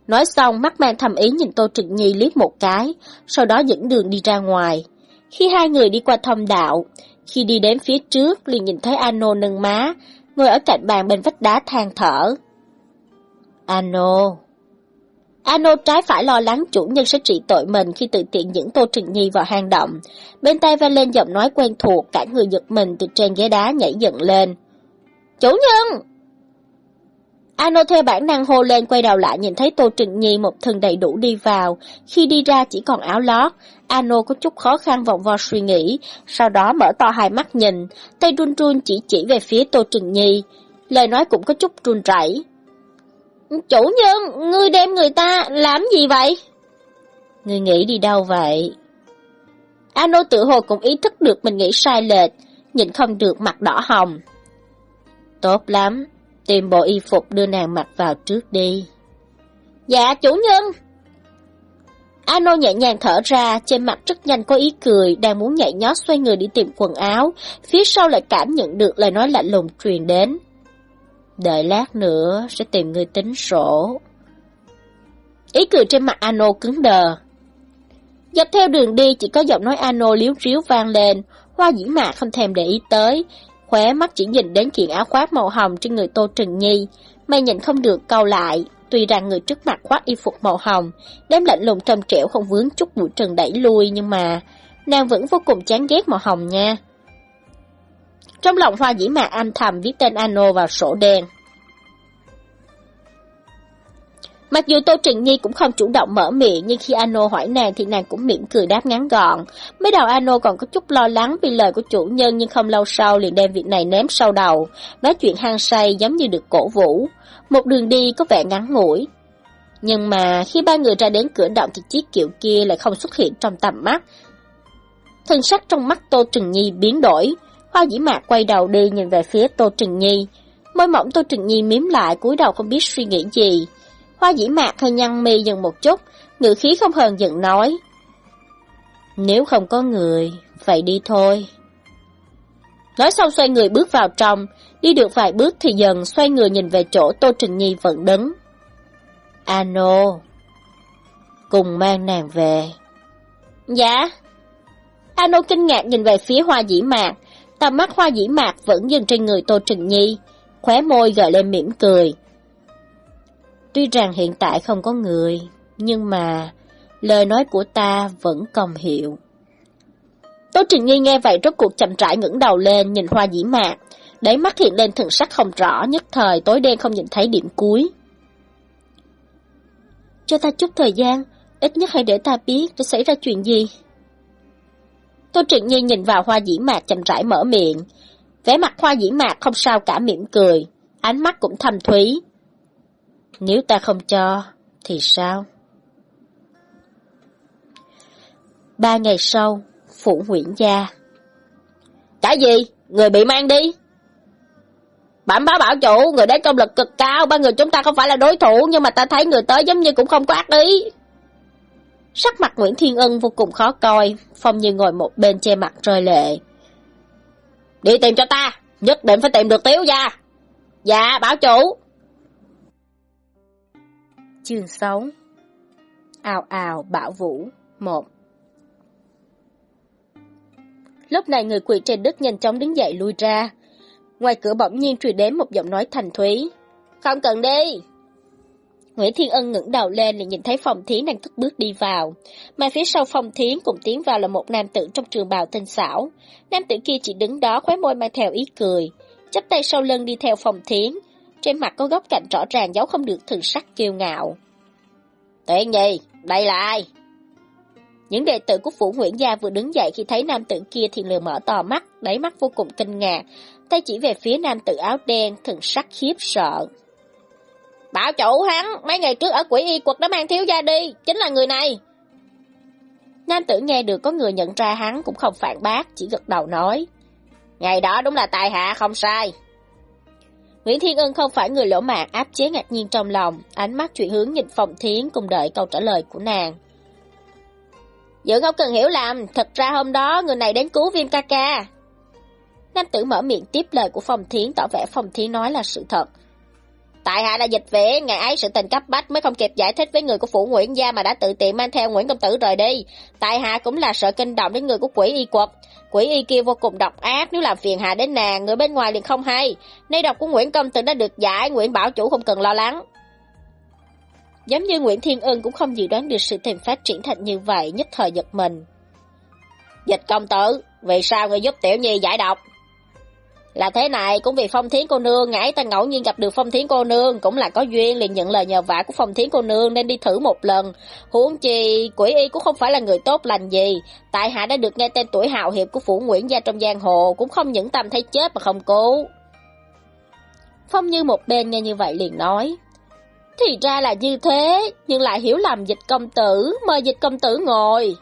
[SPEAKER 1] Nói xong mắt mang thầm ý nhìn Tô triệt Nhi liếc một cái, sau đó dẫn đường đi ra ngoài. Khi hai người đi qua thông đạo, khi đi đến phía trước liền nhìn thấy Ano nâng má, ngồi ở cạnh bàn bên vách đá than thở.
[SPEAKER 2] Ano,
[SPEAKER 1] Ano trái phải lo lắng chủ nhân sẽ trị tội mình khi tự tiện những Tô Trình Nhi vào hang động. Bên tay vang lên giọng nói quen thuộc, cả người giật mình từ trên ghế đá nhảy dựng lên. Chủ nhân! Ano theo bản năng hô lên quay đầu lại nhìn thấy Tô Trình Nhi một thân đầy đủ đi vào. Khi đi ra chỉ còn áo lót, Ano có chút khó khăn vòng vo suy nghĩ, sau đó mở to hai mắt nhìn, tay run run chỉ chỉ về phía Tô Trình Nhi. Lời nói cũng có chút run rẩy. Chủ nhân, ngươi đem người ta làm gì vậy?
[SPEAKER 2] Ngươi nghĩ đi đâu vậy?
[SPEAKER 1] Ano tự hồ cũng ý thức được mình nghĩ sai lệch, nhìn không được mặt đỏ hồng.
[SPEAKER 2] Tốt lắm, tìm bộ y phục đưa nàng mặc vào trước đi.
[SPEAKER 1] Dạ, chủ nhân. Ano nhẹ nhàng thở ra, trên mặt rất nhanh có ý cười, đang muốn nhảy nhót xoay người đi tìm quần áo, phía sau lại cảm nhận được lời nói lạnh lùng truyền đến.
[SPEAKER 2] Đợi lát nữa sẽ tìm người tính sổ.
[SPEAKER 1] Ý cười trên mặt Ano cứng đờ. Dọc theo đường đi chỉ có giọng nói Ano liếu riếu vang lên, hoa dĩ mạc không thèm để ý tới, khóe mắt chỉ nhìn đến kiện áo khoác màu hồng trên người Tô Trừng Nhi, mày nhìn không được câu lại, tuy rằng người trước mặt khoác y phục màu hồng, đem lạnh lùng trầm trẻo không vướng chút bụi trần đẩy lui nhưng mà nàng vẫn vô cùng chán ghét màu hồng nha. Trong lòng hoa dĩ mạc âm thầm viết tên Ano vào sổ đen. Mặc dù Tô Trịnh Nhi cũng không chủ động mở miệng, nhưng khi Ano hỏi nàng thì nàng cũng miệng cười đáp ngắn gọn. Mới đầu Ano còn có chút lo lắng vì lời của chủ nhân nhưng không lâu sau liền đem việc này ném sau đầu. Nói chuyện hăng say giống như được cổ vũ. Một đường đi có vẻ ngắn ngủi. Nhưng mà khi ba người ra đến cửa động thì chiếc kiệu kia lại không xuất hiện trong tầm mắt. Thân sắc trong mắt Tô Trừng Nhi biến đổi. Hoa dĩ mạc quay đầu đi nhìn về phía Tô Trừng Nhi. Môi mỏng Tô Trừng Nhi miếm lại cúi đầu không biết suy nghĩ gì. Hoa dĩ mạc hơi nhăn mi dần một chút, ngữ khí không hờn giận nói. Nếu không có người, vậy đi thôi. Nói xong xoay người bước vào trong, đi được vài bước thì dần xoay người nhìn về chỗ Tô Trình Nhi vẫn đứng. Ano, cùng mang nàng về. Dạ. Ano kinh ngạc nhìn về phía hoa dĩ mạc, tầm mắt hoa dĩ mạc vẫn dừng trên người Tô Trừng Nhi, khóe môi gợi lên mỉm cười. Tuy rằng hiện tại không có người, nhưng mà lời nói của ta vẫn còn hiệu. tô Trình Nhi nghe vậy rốt cuộc chậm rãi ngẩng đầu lên nhìn hoa dĩ mạc.
[SPEAKER 2] Đáy mắt hiện lên thần sắc không rõ, nhất thời tối đen không nhìn thấy điểm cuối. Cho ta chút thời gian, ít nhất hãy để ta biết đã xảy ra chuyện gì. Tô Trịnh Nhi nhìn vào hoa dĩ mạc chậm rãi mở miệng. Vẻ mặt hoa dĩ mạc không sao cả mỉm cười, ánh mắt cũng thầm thúy. Nếu ta không cho, thì sao? Ba ngày sau, Phủ Nguyễn Gia Cái gì? Người bị mang đi? Bản báo bảo chủ, người đấy công lực cực cao, ba người chúng ta không phải là đối thủ, nhưng mà ta thấy người tới giống như cũng không có ác ý. Sắc mặt Nguyễn Thiên Ân vô cùng khó coi, Phong Như ngồi một bên che mặt rơi lệ. Đi tìm cho ta, nhất định phải tìm được Tiếu gia. Dạ, bảo chủ. Chương 6 Ào ào bảo vũ 1 Lúc này người quỷ trên đất nhanh chóng đứng dậy lui ra. Ngoài cửa bỗng nhiên truyền đến một giọng nói thành thúy. Không cần đi. Nguyễn Thiên Ân ngẩng đầu lên liền nhìn thấy phòng thiến đang thức bước đi vào. Mà phía sau phòng thiến cùng tiến vào là một nam tử trong trường bào tinh xảo. Nam tử kia chỉ đứng đó khóe môi mang theo ý cười. chắp tay sau lưng đi theo phòng thiến. Trên mặt có góc cạnh rõ ràng giấu không được thần sắc kiêu ngạo. Tiện gì? Đây là ai? Những đệ tử của Phủ Nguyễn Gia vừa đứng dậy khi thấy nam tử kia thì lừa mở to mắt, đáy mắt vô cùng kinh ngạc, tay chỉ về phía nam tử áo đen, thần sắc khiếp sợ. Bảo chủ hắn, mấy ngày trước ở quỷ y quật đã mang thiếu gia đi, chính là người này. Nam tử nghe được có người nhận ra hắn cũng không phản bác, chỉ gật đầu nói. Ngày đó đúng là tài hạ không sai. Nguyễn Thiên Ân không phải người lỗ mạc áp chế ngạc nhiên trong lòng, ánh mắt chuyển hướng nhìn phòng thiến cùng đợi câu trả lời của nàng. Dưỡng không cần hiểu lầm, thật ra hôm đó người này đến cứu viêm ca ca. Nam tử mở miệng tiếp lời của phòng Thiến tỏ vẻ phòng Thiến nói là sự thật. Tại hạ là dịch vệ, ngày ấy sự tình cấp bách mới không kịp giải thích với người của phủ Nguyễn Gia mà đã tự tiện mang theo Nguyễn Công Tử rời đi. Tại hạ cũng là sợ kinh động đến người của quỷ y quật. Quỷ y kia vô cùng độc ác, nếu làm phiền hạ đến nàng, người bên ngoài liền không hay. Nay độc của Nguyễn Công Tử đã được giải, Nguyễn Bảo Chủ không cần lo lắng. Giống như Nguyễn Thiên Ân cũng không dự đoán được sự tình phát triển thành như vậy, nhất thời giật mình. Dịch công tử, vì sao người giúp Tiểu Nhi giải độc? Là thế này, cũng vì Phong Thiến cô nương, ngãi ta ngẫu nhiên gặp được Phong Thiến cô nương, cũng là có duyên liền nhận lời nhờ vả của Phong Thiến cô nương nên đi thử một lần. Huống chi, quỷ y cũng không phải là người tốt lành gì. Tại hạ đã được nghe tên tuổi hào hiệp của Phủ Nguyễn Gia trong giang hồ, cũng không những tâm thấy chết mà không cứu. Phong như một bên nghe như vậy liền nói. Thì ra là như thế, nhưng lại hiểu lầm dịch công tử, mời dịch công tử ngồi.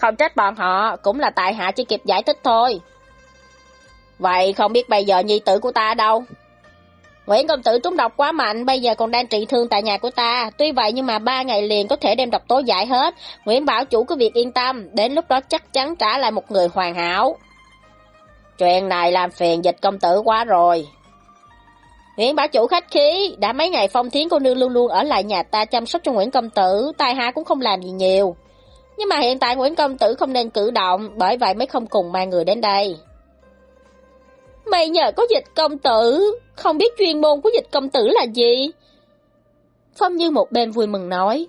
[SPEAKER 2] Không trách bọn họ, cũng là tại hạ chưa kịp giải thích thôi. Vậy không biết bây giờ nhi tử của ta đâu? Nguyễn công tử trúng độc quá mạnh, bây giờ còn đang trị thương tại nhà của ta. Tuy vậy nhưng mà ba ngày liền có thể đem độc tố giải hết. Nguyễn bảo chủ cứ việc yên tâm, đến lúc đó chắc chắn trả lại một người hoàn hảo. Chuyện này làm phiền dịch công tử quá rồi. Nguyễn bảo chủ khách khí, đã mấy ngày phong thiến cô nương luôn luôn ở lại nhà ta chăm sóc cho Nguyễn công tử, tài hạ cũng không làm gì nhiều. Nhưng mà hiện tại Nguyễn Công Tử không nên cử động, bởi vậy mới không cùng mang người đến đây. Mày nhờ có dịch công tử, không biết chuyên môn của dịch công tử là gì? Phong Như một bên vui mừng nói.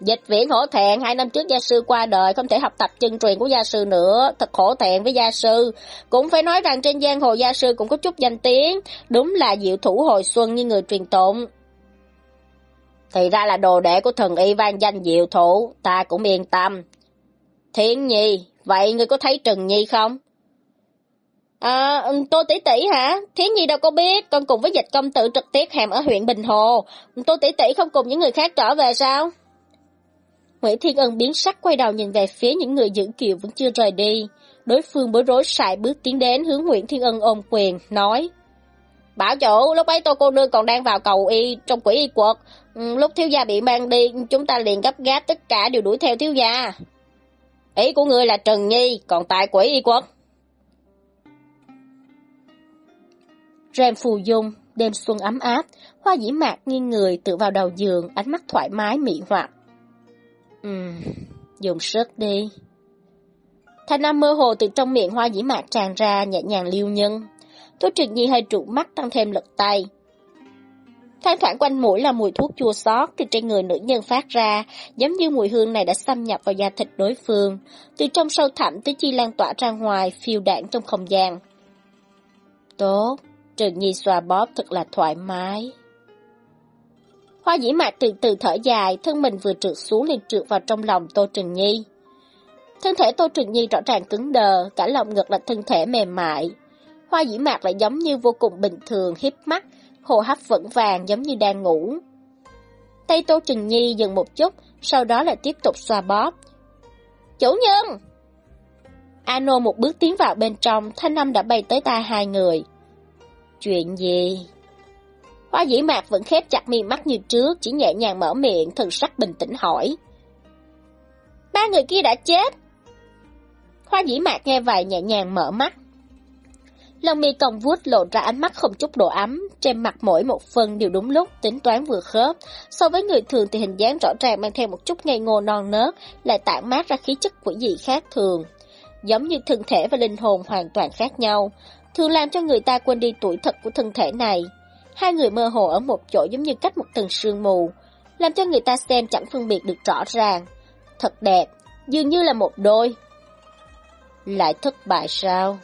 [SPEAKER 2] Dịch viễn hổ thẹn, hai năm trước gia sư qua đời, không thể học tập chân truyền của gia sư nữa, thật khổ thẹn với gia sư. Cũng phải nói rằng trên giang hồ gia sư cũng có chút danh tiếng, đúng là diệu thủ hồi xuân như người truyền tụng, thì ra là đồ đệ của thần y vang danh diệu thủ, ta cũng yên tâm. Thiện nhi, vậy ngươi có thấy Trần Nhi không? À, Tô tỷ tỷ hả? Thiến Nhi đâu có biết, con cùng với dịch công tử trực tiếp hẻm ở huyện Bình Hồ. Tô tỷ tỷ không cùng những người khác trở về sao? Nguyễn Thiên Ân biến sắc quay đầu nhìn về phía những người giữ kiệu vẫn chưa rời đi. Đối phương bối rối sải bước tiến đến hướng Nguyễn Thiên Ân ôm quyền, nói Bảo chủ, lúc ấy tô cô nương còn đang vào cầu y trong quỷ y quật. Ừ, lúc thiếu gia bị mang đi, chúng ta liền gấp gáp tất cả đều đuổi theo thiếu gia. Ý của ngươi là Trần Nhi, còn tại quỷ y quốc. Rèm phù dung, đêm xuân ấm áp, hoa dĩ mạc nghiêng người tự vào đầu giường, ánh mắt thoải mái mị hoặc. Ừm, dùng sức đi. Thanh âm mơ hồ từ trong miệng hoa dĩ mạc tràn ra nhẹ nhàng liêu nhân. Tô trực Nhi hơi trụ mắt tăng thêm lực tay. Thoang thoảng quanh mũi là mùi thuốc chua xót từ trên người nữ nhân phát ra, giống như mùi hương này đã xâm nhập vào da thịt đối phương, từ trong sâu thẳm tới chi lan tỏa ra ngoài, phiêu đảng trong không gian. Tốt, trường Nhi xoa bóp thật là thoải mái. Hoa dĩ mạc từ từ thở dài, thân mình vừa trượt xuống liền trượt vào trong lòng Tô trường Nhi. Thân thể Tô trường Nhi rõ ràng cứng đờ, cả lòng ngực là thân thể mềm mại. Hoa dĩ mạc lại giống như vô cùng bình thường, hiếp mắt, hô hấp vững vàng giống như đang ngủ. Tay Tô trình Nhi dừng một chút, sau đó lại tiếp tục xoa bóp. Chủ nhân! Ano một bước tiến vào bên trong, thanh âm đã bay tới tai hai người. Chuyện gì? Hoa dĩ mạc vẫn khép chặt mi mắt như trước, chỉ nhẹ nhàng mở miệng, thần sắc bình tĩnh hỏi. Ba người kia đã chết. Hoa dĩ mạc nghe vậy nhẹ nhàng mở mắt. Lông mi cong vuốt lộ ra ánh mắt không chút độ ấm, trên mặt mỗi một phần đều đúng lúc, tính toán vừa khớp. So với người thường thì hình dáng rõ ràng mang theo một chút ngây ngô non nớt, lại tản mát ra khí chất của dị khác thường. Giống như thân thể và linh hồn hoàn toàn khác nhau, thường làm cho người ta quên đi tuổi thật của thân thể này. Hai người mơ hồ ở một chỗ giống như cách một tầng sương mù, làm cho người ta xem chẳng phân biệt được rõ ràng. Thật đẹp, dường như là một đôi. Lại thất bại sao?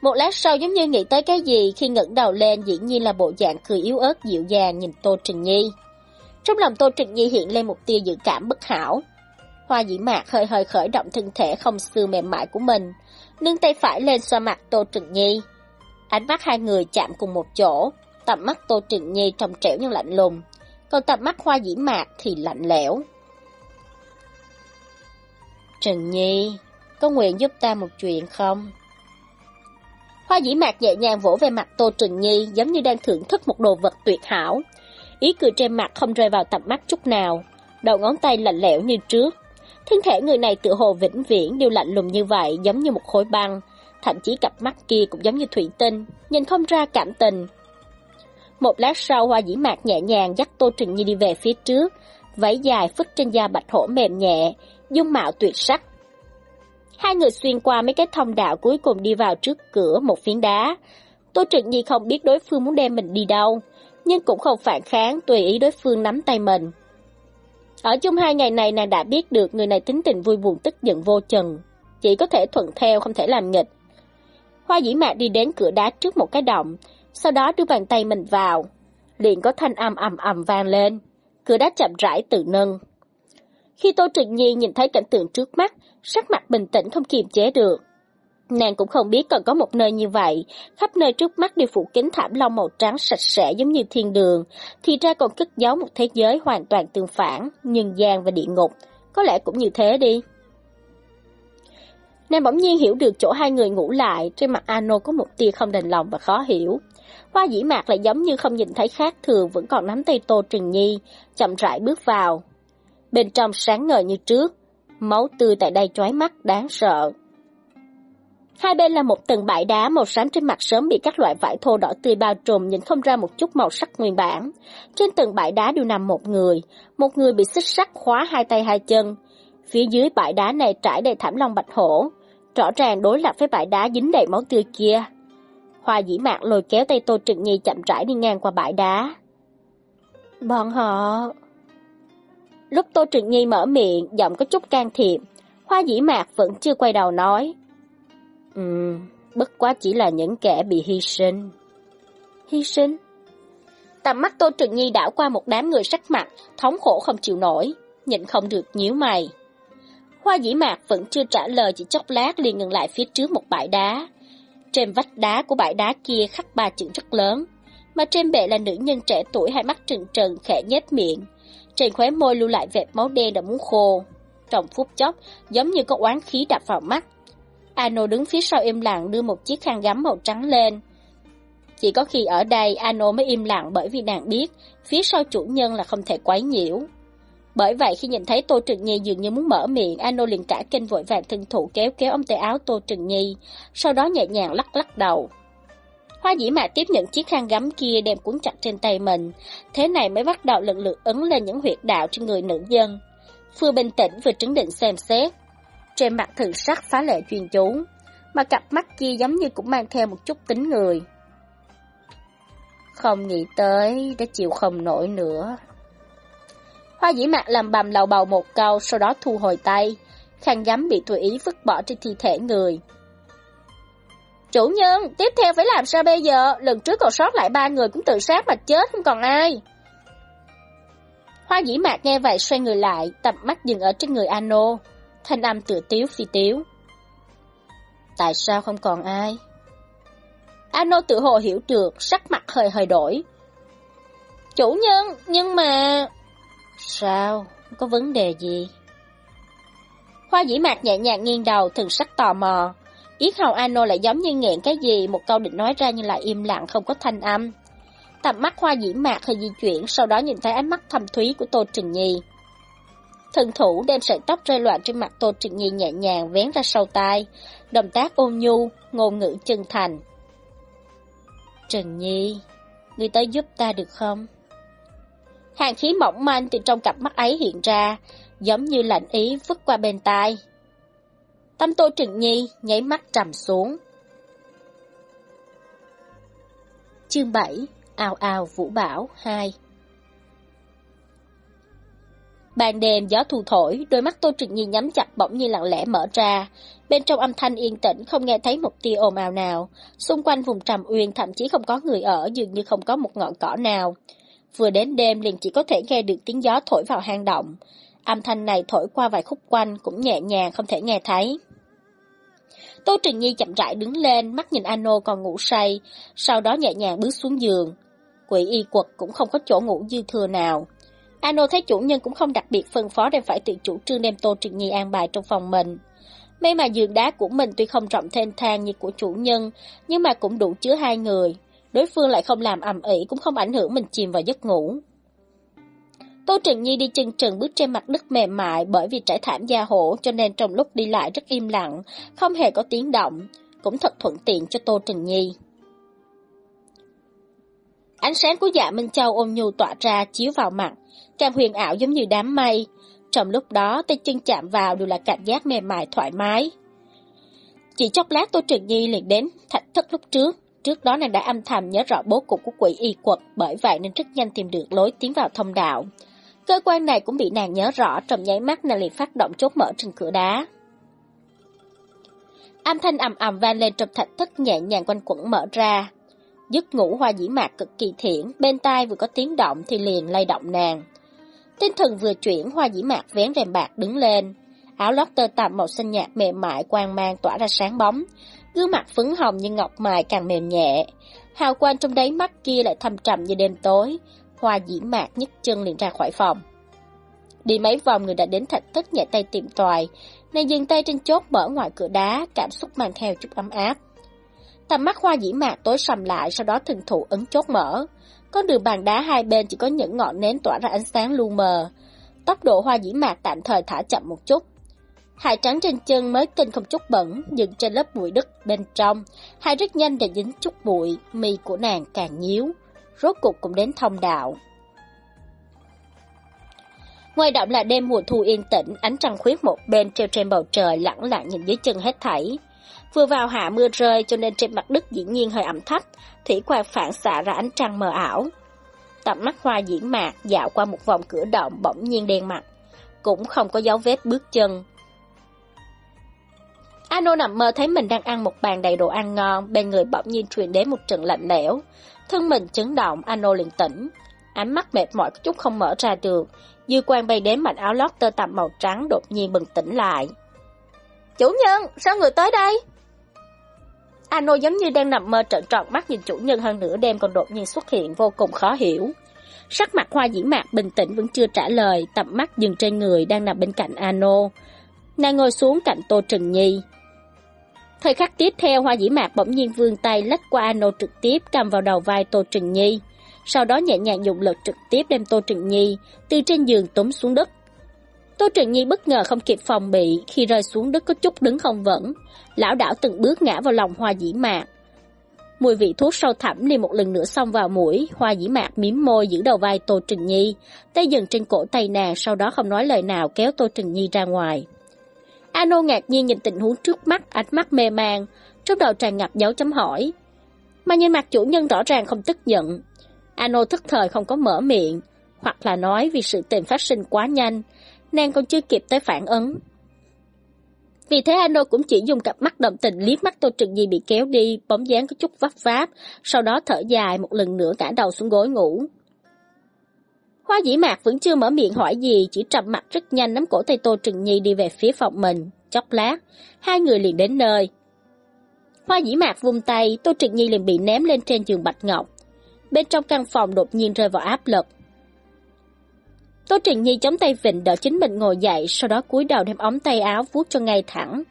[SPEAKER 2] Một lát sau giống như nghĩ tới cái gì khi ngẩng đầu lên dĩ nhiên là bộ dạng cười yếu ớt dịu dàng nhìn Tô Trình Nhi. Trong lòng Tô Trình Nhi hiện lên một tia dự cảm bất hảo. Hoa dĩ mạc hơi hơi khởi động thân thể không xưa mềm mại của mình, nâng tay phải lên xoa mặt Tô Trình Nhi. Ánh mắt hai người chạm cùng một chỗ, tầm mắt Tô Trình Nhi trong trẻo nhưng lạnh lùng, còn tầm mắt Hoa dĩ mạc thì lạnh lẽo. Trình Nhi, có nguyện giúp ta một chuyện không? Hoa dĩ mạc nhẹ nhàng vỗ về mặt Tô Trình Nhi giống như đang thưởng thức một đồ vật tuyệt hảo. Ý cười trên mặt không rơi vào tầm mắt chút nào, đầu ngón tay lạnh lẽo như trước. Thân thể người này tự hồ vĩnh viễn đều lạnh lùng như vậy giống như một khối băng, thậm chí cặp mắt kia cũng giống như thủy tinh, nhìn không ra cảm tình. Một lát sau hoa dĩ mạc nhẹ nhàng dắt Tô Trình Nhi đi về phía trước, váy dài phức trên da bạch hổ mềm nhẹ, dung mạo tuyệt sắc, Hai người xuyên qua mấy cái thông đạo cuối cùng đi vào trước cửa một phiến đá. Tô Trịnh Nhi không biết đối phương muốn đem mình đi đâu, nhưng cũng không phản kháng tùy ý đối phương nắm tay mình. Ở chung hai ngày này nàng đã biết được người này tính tình vui buồn tức giận vô chừng, chỉ có thể thuận theo không thể làm nghịch. Hoa dĩ mạc đi đến cửa đá trước một cái động, sau đó đưa bàn tay mình vào, liền có thanh âm ầm ầm vang lên, cửa đá chậm rãi tự nâng. Khi Tô Trịnh Nhi nhìn thấy cảnh tượng trước mắt, sắc mặt bình tĩnh không kiềm chế được. Nàng cũng không biết còn có một nơi như vậy, khắp nơi trước mắt đều phủ kính thảm long màu trắng sạch sẽ giống như thiên đường, thì ra còn cất giấu một thế giới hoàn toàn tương phản, nhân gian và địa ngục, có lẽ cũng như thế đi. Nàng bỗng nhiên hiểu được chỗ hai người ngủ lại, trên mặt Ano có một tia không đành lòng và khó hiểu. Hoa dĩ mạc lại giống như không nhìn thấy khác thường vẫn còn nắm tay Tô Trừng Nhi, chậm rãi bước vào. Bên trong sáng ngời như trước, máu tươi tại đây chói mắt đáng sợ. Hai bên là một tầng bãi đá màu xám trên mặt sớm bị các loại vải thô đỏ tươi bao trùm nhìn không ra một chút màu sắc nguyên bản. Trên tầng bãi đá đều nằm một người, một người bị xích sắt khóa hai tay hai chân. Phía dưới bãi đá này trải đầy thảm long bạch hổ, rõ ràng đối lập với bãi đá dính đầy máu tươi kia. Hoa dĩ mạc lôi kéo tay Tô trực Nhi chậm rãi đi ngang qua bãi đá. Bọn họ... Lúc Tô Trừng Nhi mở miệng, giọng có chút can thiệp, Hoa dĩ mạc vẫn chưa quay đầu nói. Ừm, bất quá chỉ là những kẻ bị hy sinh. Hy sinh? Tầm mắt Tô Trừng Nhi đảo qua một đám người sắc mặt, thống khổ không chịu nổi, nhịn không được nhíu mày. Hoa dĩ mạc vẫn chưa trả lời chỉ chốc lát liền ngừng lại phía trước một bãi đá. Trên vách đá của bãi đá kia khắc ba chữ rất lớn, mà trên bệ là nữ nhân trẻ tuổi hai mắt trừng trừng khẽ nhếch miệng, trên khóe môi lưu lại vệt máu đen đã muốn khô. Trong phút chốc, giống như có oán khí đập vào mắt. Ano đứng phía sau im lặng đưa một chiếc khăn gắm màu trắng lên. Chỉ có khi ở đây Ano mới im lặng bởi vì nàng biết phía sau chủ nhân là không thể quấy nhiễu. Bởi vậy khi nhìn thấy Tô Trừng Nhi dường như muốn mở miệng, Ano liền cả kinh vội vàng thân thủ kéo kéo ông tay áo Tô Trừng Nhi, sau đó nhẹ nhàng lắc lắc đầu. Hoa dĩ mạ tiếp nhận chiếc khăn gấm kia đem cuốn chặt trên tay mình, thế này mới bắt đầu lần lượt ấn lên những huyệt đạo trên người nữ dân. Phương bình tĩnh vừa trấn định xem xét. Trên mặt thử sắc phá lệ chuyên chú, mà cặp mắt kia giống như cũng mang theo một chút tính người. Không nghĩ tới, đã chịu không nổi nữa. Hoa dĩ mạc làm bầm lầu bầu một câu, sau đó thu hồi tay. Khăn gắm bị tùy ý vứt bỏ trên thi thể người. Chủ nhân, tiếp theo phải làm sao bây giờ? Lần trước còn sót lại ba người cũng tự sát mà chết, không còn ai. Hoa dĩ mạc nghe vậy xoay người lại, tập mắt dừng ở trên người Ano. Thanh âm tự tiếu phi tiếu. Tại sao không còn ai? Ano tự hồ hiểu được, sắc mặt hơi hơi đổi. Chủ nhân, nhưng mà... Sao? Có vấn đề gì? Hoa dĩ mạc nhẹ nhàng nghiêng đầu, thường sắc tò mò. Yết hầu Ano lại giống như nghẹn cái gì, một câu định nói ra nhưng lại im lặng không có thanh âm. Tầm mắt hoa dĩ mạc hơi di chuyển, sau đó nhìn thấy ánh mắt thầm thúy của Tô Trình Nhi. Thần thủ đem sợi tóc rơi loạn trên mặt Tô Trình Nhi nhẹ nhàng vén ra sau tai, động tác ôn nhu, ngôn ngữ chân thành. Trần Nhi, người tới giúp ta được không? Hàng khí mỏng manh từ trong cặp mắt ấy hiện ra, giống như lạnh ý vứt qua bên tai. Tâm Tô trịnh Nhi nháy mắt trầm xuống. Chương 7 Ào ào Vũ Bảo 2 bàn đêm gió thu thổi, đôi mắt Tô trịnh Nhi nhắm chặt bỗng như lặng lẽ mở ra. Bên trong âm thanh yên tĩnh không nghe thấy một tia ồn ào nào. Xung quanh vùng trầm uyên thậm chí không có người ở, dường như không có một ngọn cỏ nào. Vừa đến đêm liền chỉ có thể nghe được tiếng gió thổi vào hang động. Âm thanh này thổi qua vài khúc quanh cũng nhẹ nhàng không thể nghe thấy. Tô Trình Nhi chậm rãi đứng lên, mắt nhìn Ano còn ngủ say, sau đó nhẹ nhàng bước xuống giường. Quỷ y quật cũng không có chỗ ngủ dư thừa nào. Ano thấy chủ nhân cũng không đặc biệt phân phó đem phải tự chủ trương đem Tô Trình Nhi an bài trong phòng mình. May mà giường đá của mình tuy không rộng thênh thang như của chủ nhân, nhưng mà cũng đủ chứa hai người. Đối phương lại không làm ầm ĩ cũng không ảnh hưởng mình chìm vào giấc ngủ. Tô Trừng Nhi đi chân trần bước trên mặt đất mềm mại bởi vì trải thảm da hổ cho nên trong lúc đi lại rất im lặng, không hề có tiếng động, cũng thật thuận tiện cho Tô Trừng Nhi. Ánh sáng của dạ Minh Châu ôm nhu tỏa ra chiếu vào mặt, càng huyền ảo giống như đám mây. Trong lúc đó, tay chân chạm vào đều là cảm giác mềm mại thoải mái. Chỉ chốc lát Tô Trừng Nhi liền đến thạch thất lúc trước. Trước đó nàng đã âm thầm nhớ rõ bố cục của quỷ y quật, bởi vậy nên rất nhanh tìm được lối tiến vào thông đạo. Cơ quan này cũng bị nàng nhớ rõ, trong nháy mắt nàng liền phát động chốt mở trên cửa đá. Âm thanh ầm ầm vang lên trong thạch thất nhẹ nhàng quanh quẩn mở ra. Giấc ngủ hoa dĩ mạc cực kỳ thiển, bên tai vừa có tiếng động thì liền lay động nàng. Tinh thần vừa chuyển, hoa dĩ mạc vén rèm bạc đứng lên. Áo lót tơ tằm màu xanh nhạt mềm mại quang mang tỏa ra sáng bóng. Gương mặt phấn hồng như ngọc mài càng mềm nhẹ. Hào quang trong đáy mắt kia lại thâm trầm như đêm tối. Hoa dĩ mạc nhấc chân liền ra khỏi phòng. Đi mấy vòng người đã đến thạch thất nhẹ tay tìm tòi. Nàng dừng tay trên chốt mở ngoài cửa đá, cảm xúc mang theo chút ấm áp. Tầm mắt hoa dĩ mạc tối sầm lại, sau đó thần thủ ấn chốt mở. Con đường bàn đá hai bên chỉ có những ngọn nến tỏa ra ánh sáng lu mờ. Tốc độ hoa dĩ mạc tạm thời thả chậm một chút. Hai trắng trên chân mới tinh không chút bẩn, dừng trên lớp bụi đất bên trong. Hai rất nhanh đã dính chút bụi, mi của nàng càng nhíu. Rốt cục cũng đến thông đạo. Ngoài động là đêm mùa thu yên tĩnh, ánh trăng khuyết một bên treo trên bầu trời lẳng lặng nhìn dưới chân hết thảy. Vừa vào hạ mưa rơi cho nên trên mặt đất dĩ nhiên hơi ẩm thấp, thủy quang phản xạ ra ánh trăng mờ ảo. Tầm mắt hoa diễn mạc dạo qua một vòng cửa động bỗng nhiên đen mặt, cũng không có dấu vết bước chân. Ano nằm mơ thấy mình đang ăn một bàn đầy đồ ăn ngon, bên người bỗng nhiên truyền đến một trận lạnh lẽo. Thân mình chấn động, Ano liền tỉnh. Ánh mắt mệt mỏi chút không mở ra được, dư quan bay đến mảnh áo lót tơ tằm màu trắng đột nhiên bừng tỉnh lại. Chủ nhân, sao người tới đây? Ano giống như đang nằm mơ trợn tròn mắt nhìn chủ nhân hơn nửa đêm còn đột nhiên xuất hiện vô cùng khó hiểu. Sắc mặt hoa dĩ mạc bình tĩnh vẫn chưa trả lời, tầm mắt dừng trên người đang nằm bên cạnh Ano. Nàng ngồi xuống cạnh Tô Trừng Nhi. Thời khắc tiếp theo, hoa dĩ mạc bỗng nhiên vươn tay lách qua Ano trực tiếp cầm vào đầu vai Tô Trừng Nhi. Sau đó nhẹ nhàng dùng lực trực tiếp đem Tô Trừng Nhi từ trên giường túm xuống đất. Tô Trừng Nhi bất ngờ không kịp phòng bị, khi rơi xuống đất có chút đứng không vững, lão đảo từng bước ngã vào lòng hoa dĩ mạc. Mùi vị thuốc sâu thẳm liền một lần nữa xông vào mũi, hoa dĩ mạc miếm môi giữ đầu vai Tô Trừng Nhi, tay dần trên cổ tay nàng sau đó không nói lời nào kéo Tô Trừng Nhi ra ngoài. Ano ngạc nhiên nhìn tình huống trước mắt, ánh mắt mê man, trong đầu tràn ngập dấu chấm hỏi. Mà nhìn mặt chủ nhân rõ ràng không tức giận. Ano thức thời không có mở miệng, hoặc là nói vì sự tình phát sinh quá nhanh, nàng còn chưa kịp tới phản ứng. Vì thế Ano cũng chỉ dùng cặp mắt động tình liếc mắt Tô Trừng Nhi bị kéo đi, bóng dáng có chút vấp váp, sau đó thở dài một lần nữa cả đầu xuống gối ngủ. Hoa dĩ mạc vẫn chưa mở miệng hỏi gì, chỉ trầm mặt rất nhanh nắm cổ tay Tô Trừng Nhi đi về phía phòng mình. Chốc lát, hai người liền đến nơi. Hoa dĩ mạc vung tay, Tô Trừng Nhi liền bị ném lên trên giường bạch ngọc. Bên trong căn phòng đột nhiên rơi vào áp lực. Tô Trừng Nhi chống tay vịnh đỡ chính mình ngồi dậy, sau đó cúi đầu đem ống tay áo vuốt cho ngay thẳng.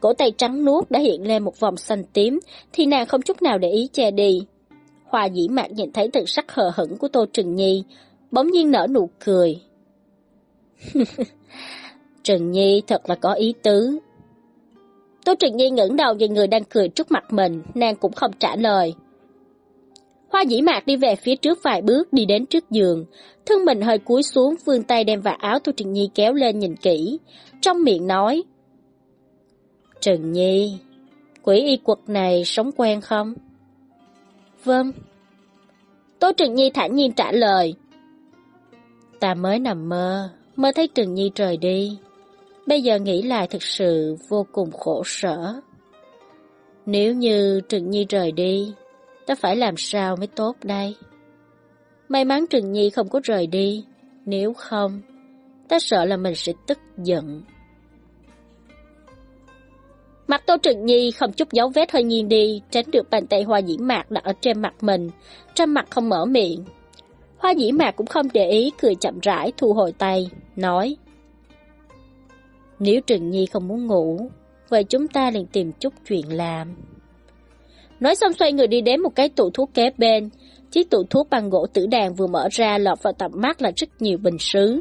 [SPEAKER 2] Cổ tay trắng nuốt đã hiện lên một vòng xanh tím, thì nàng không chút nào để ý che đi. Hoa dĩ mạc nhìn thấy thần sắc hờ hững của Tô Trừng Nhi, bỗng nhiên nở nụ cười. Trần Nhi thật là có ý tứ. Tô Trần Nhi ngẩng đầu nhìn người đang cười trước mặt mình, nàng cũng không trả lời. Hoa dĩ mạc đi về phía trước vài bước đi đến trước giường, thân mình hơi cúi xuống vươn tay đem vào áo Tô Trần Nhi kéo lên nhìn kỹ, trong miệng nói. Trần Nhi, quỷ y quật này sống quen không? Vâng. Tô Trần Nhi thản nhiên trả lời. Ta mới nằm mơ, mơ thấy Trừng Nhi rời đi. Bây giờ nghĩ lại thực sự vô cùng khổ sở. Nếu như Trừng Nhi rời đi, ta phải làm sao mới tốt đây? May mắn Trừng Nhi không có rời đi, nếu không, ta sợ là mình sẽ tức giận. Mặt Tô Trừng Nhi không chút dấu vết hơi nghiêng đi, tránh được bàn tay hoa dĩ mạc đặt ở trên mặt mình, trên mặt không mở miệng. Hoa dĩ mạc cũng không để ý, cười chậm rãi thu hồi tay, nói Nếu Trừng Nhi không muốn ngủ, vậy chúng ta liền tìm chút chuyện làm. Nói xong xoay người đi đến một cái tủ thuốc kế bên, chiếc tủ thuốc bằng gỗ tử đàn vừa mở ra lọt vào tầm mắt là rất nhiều bình sứ.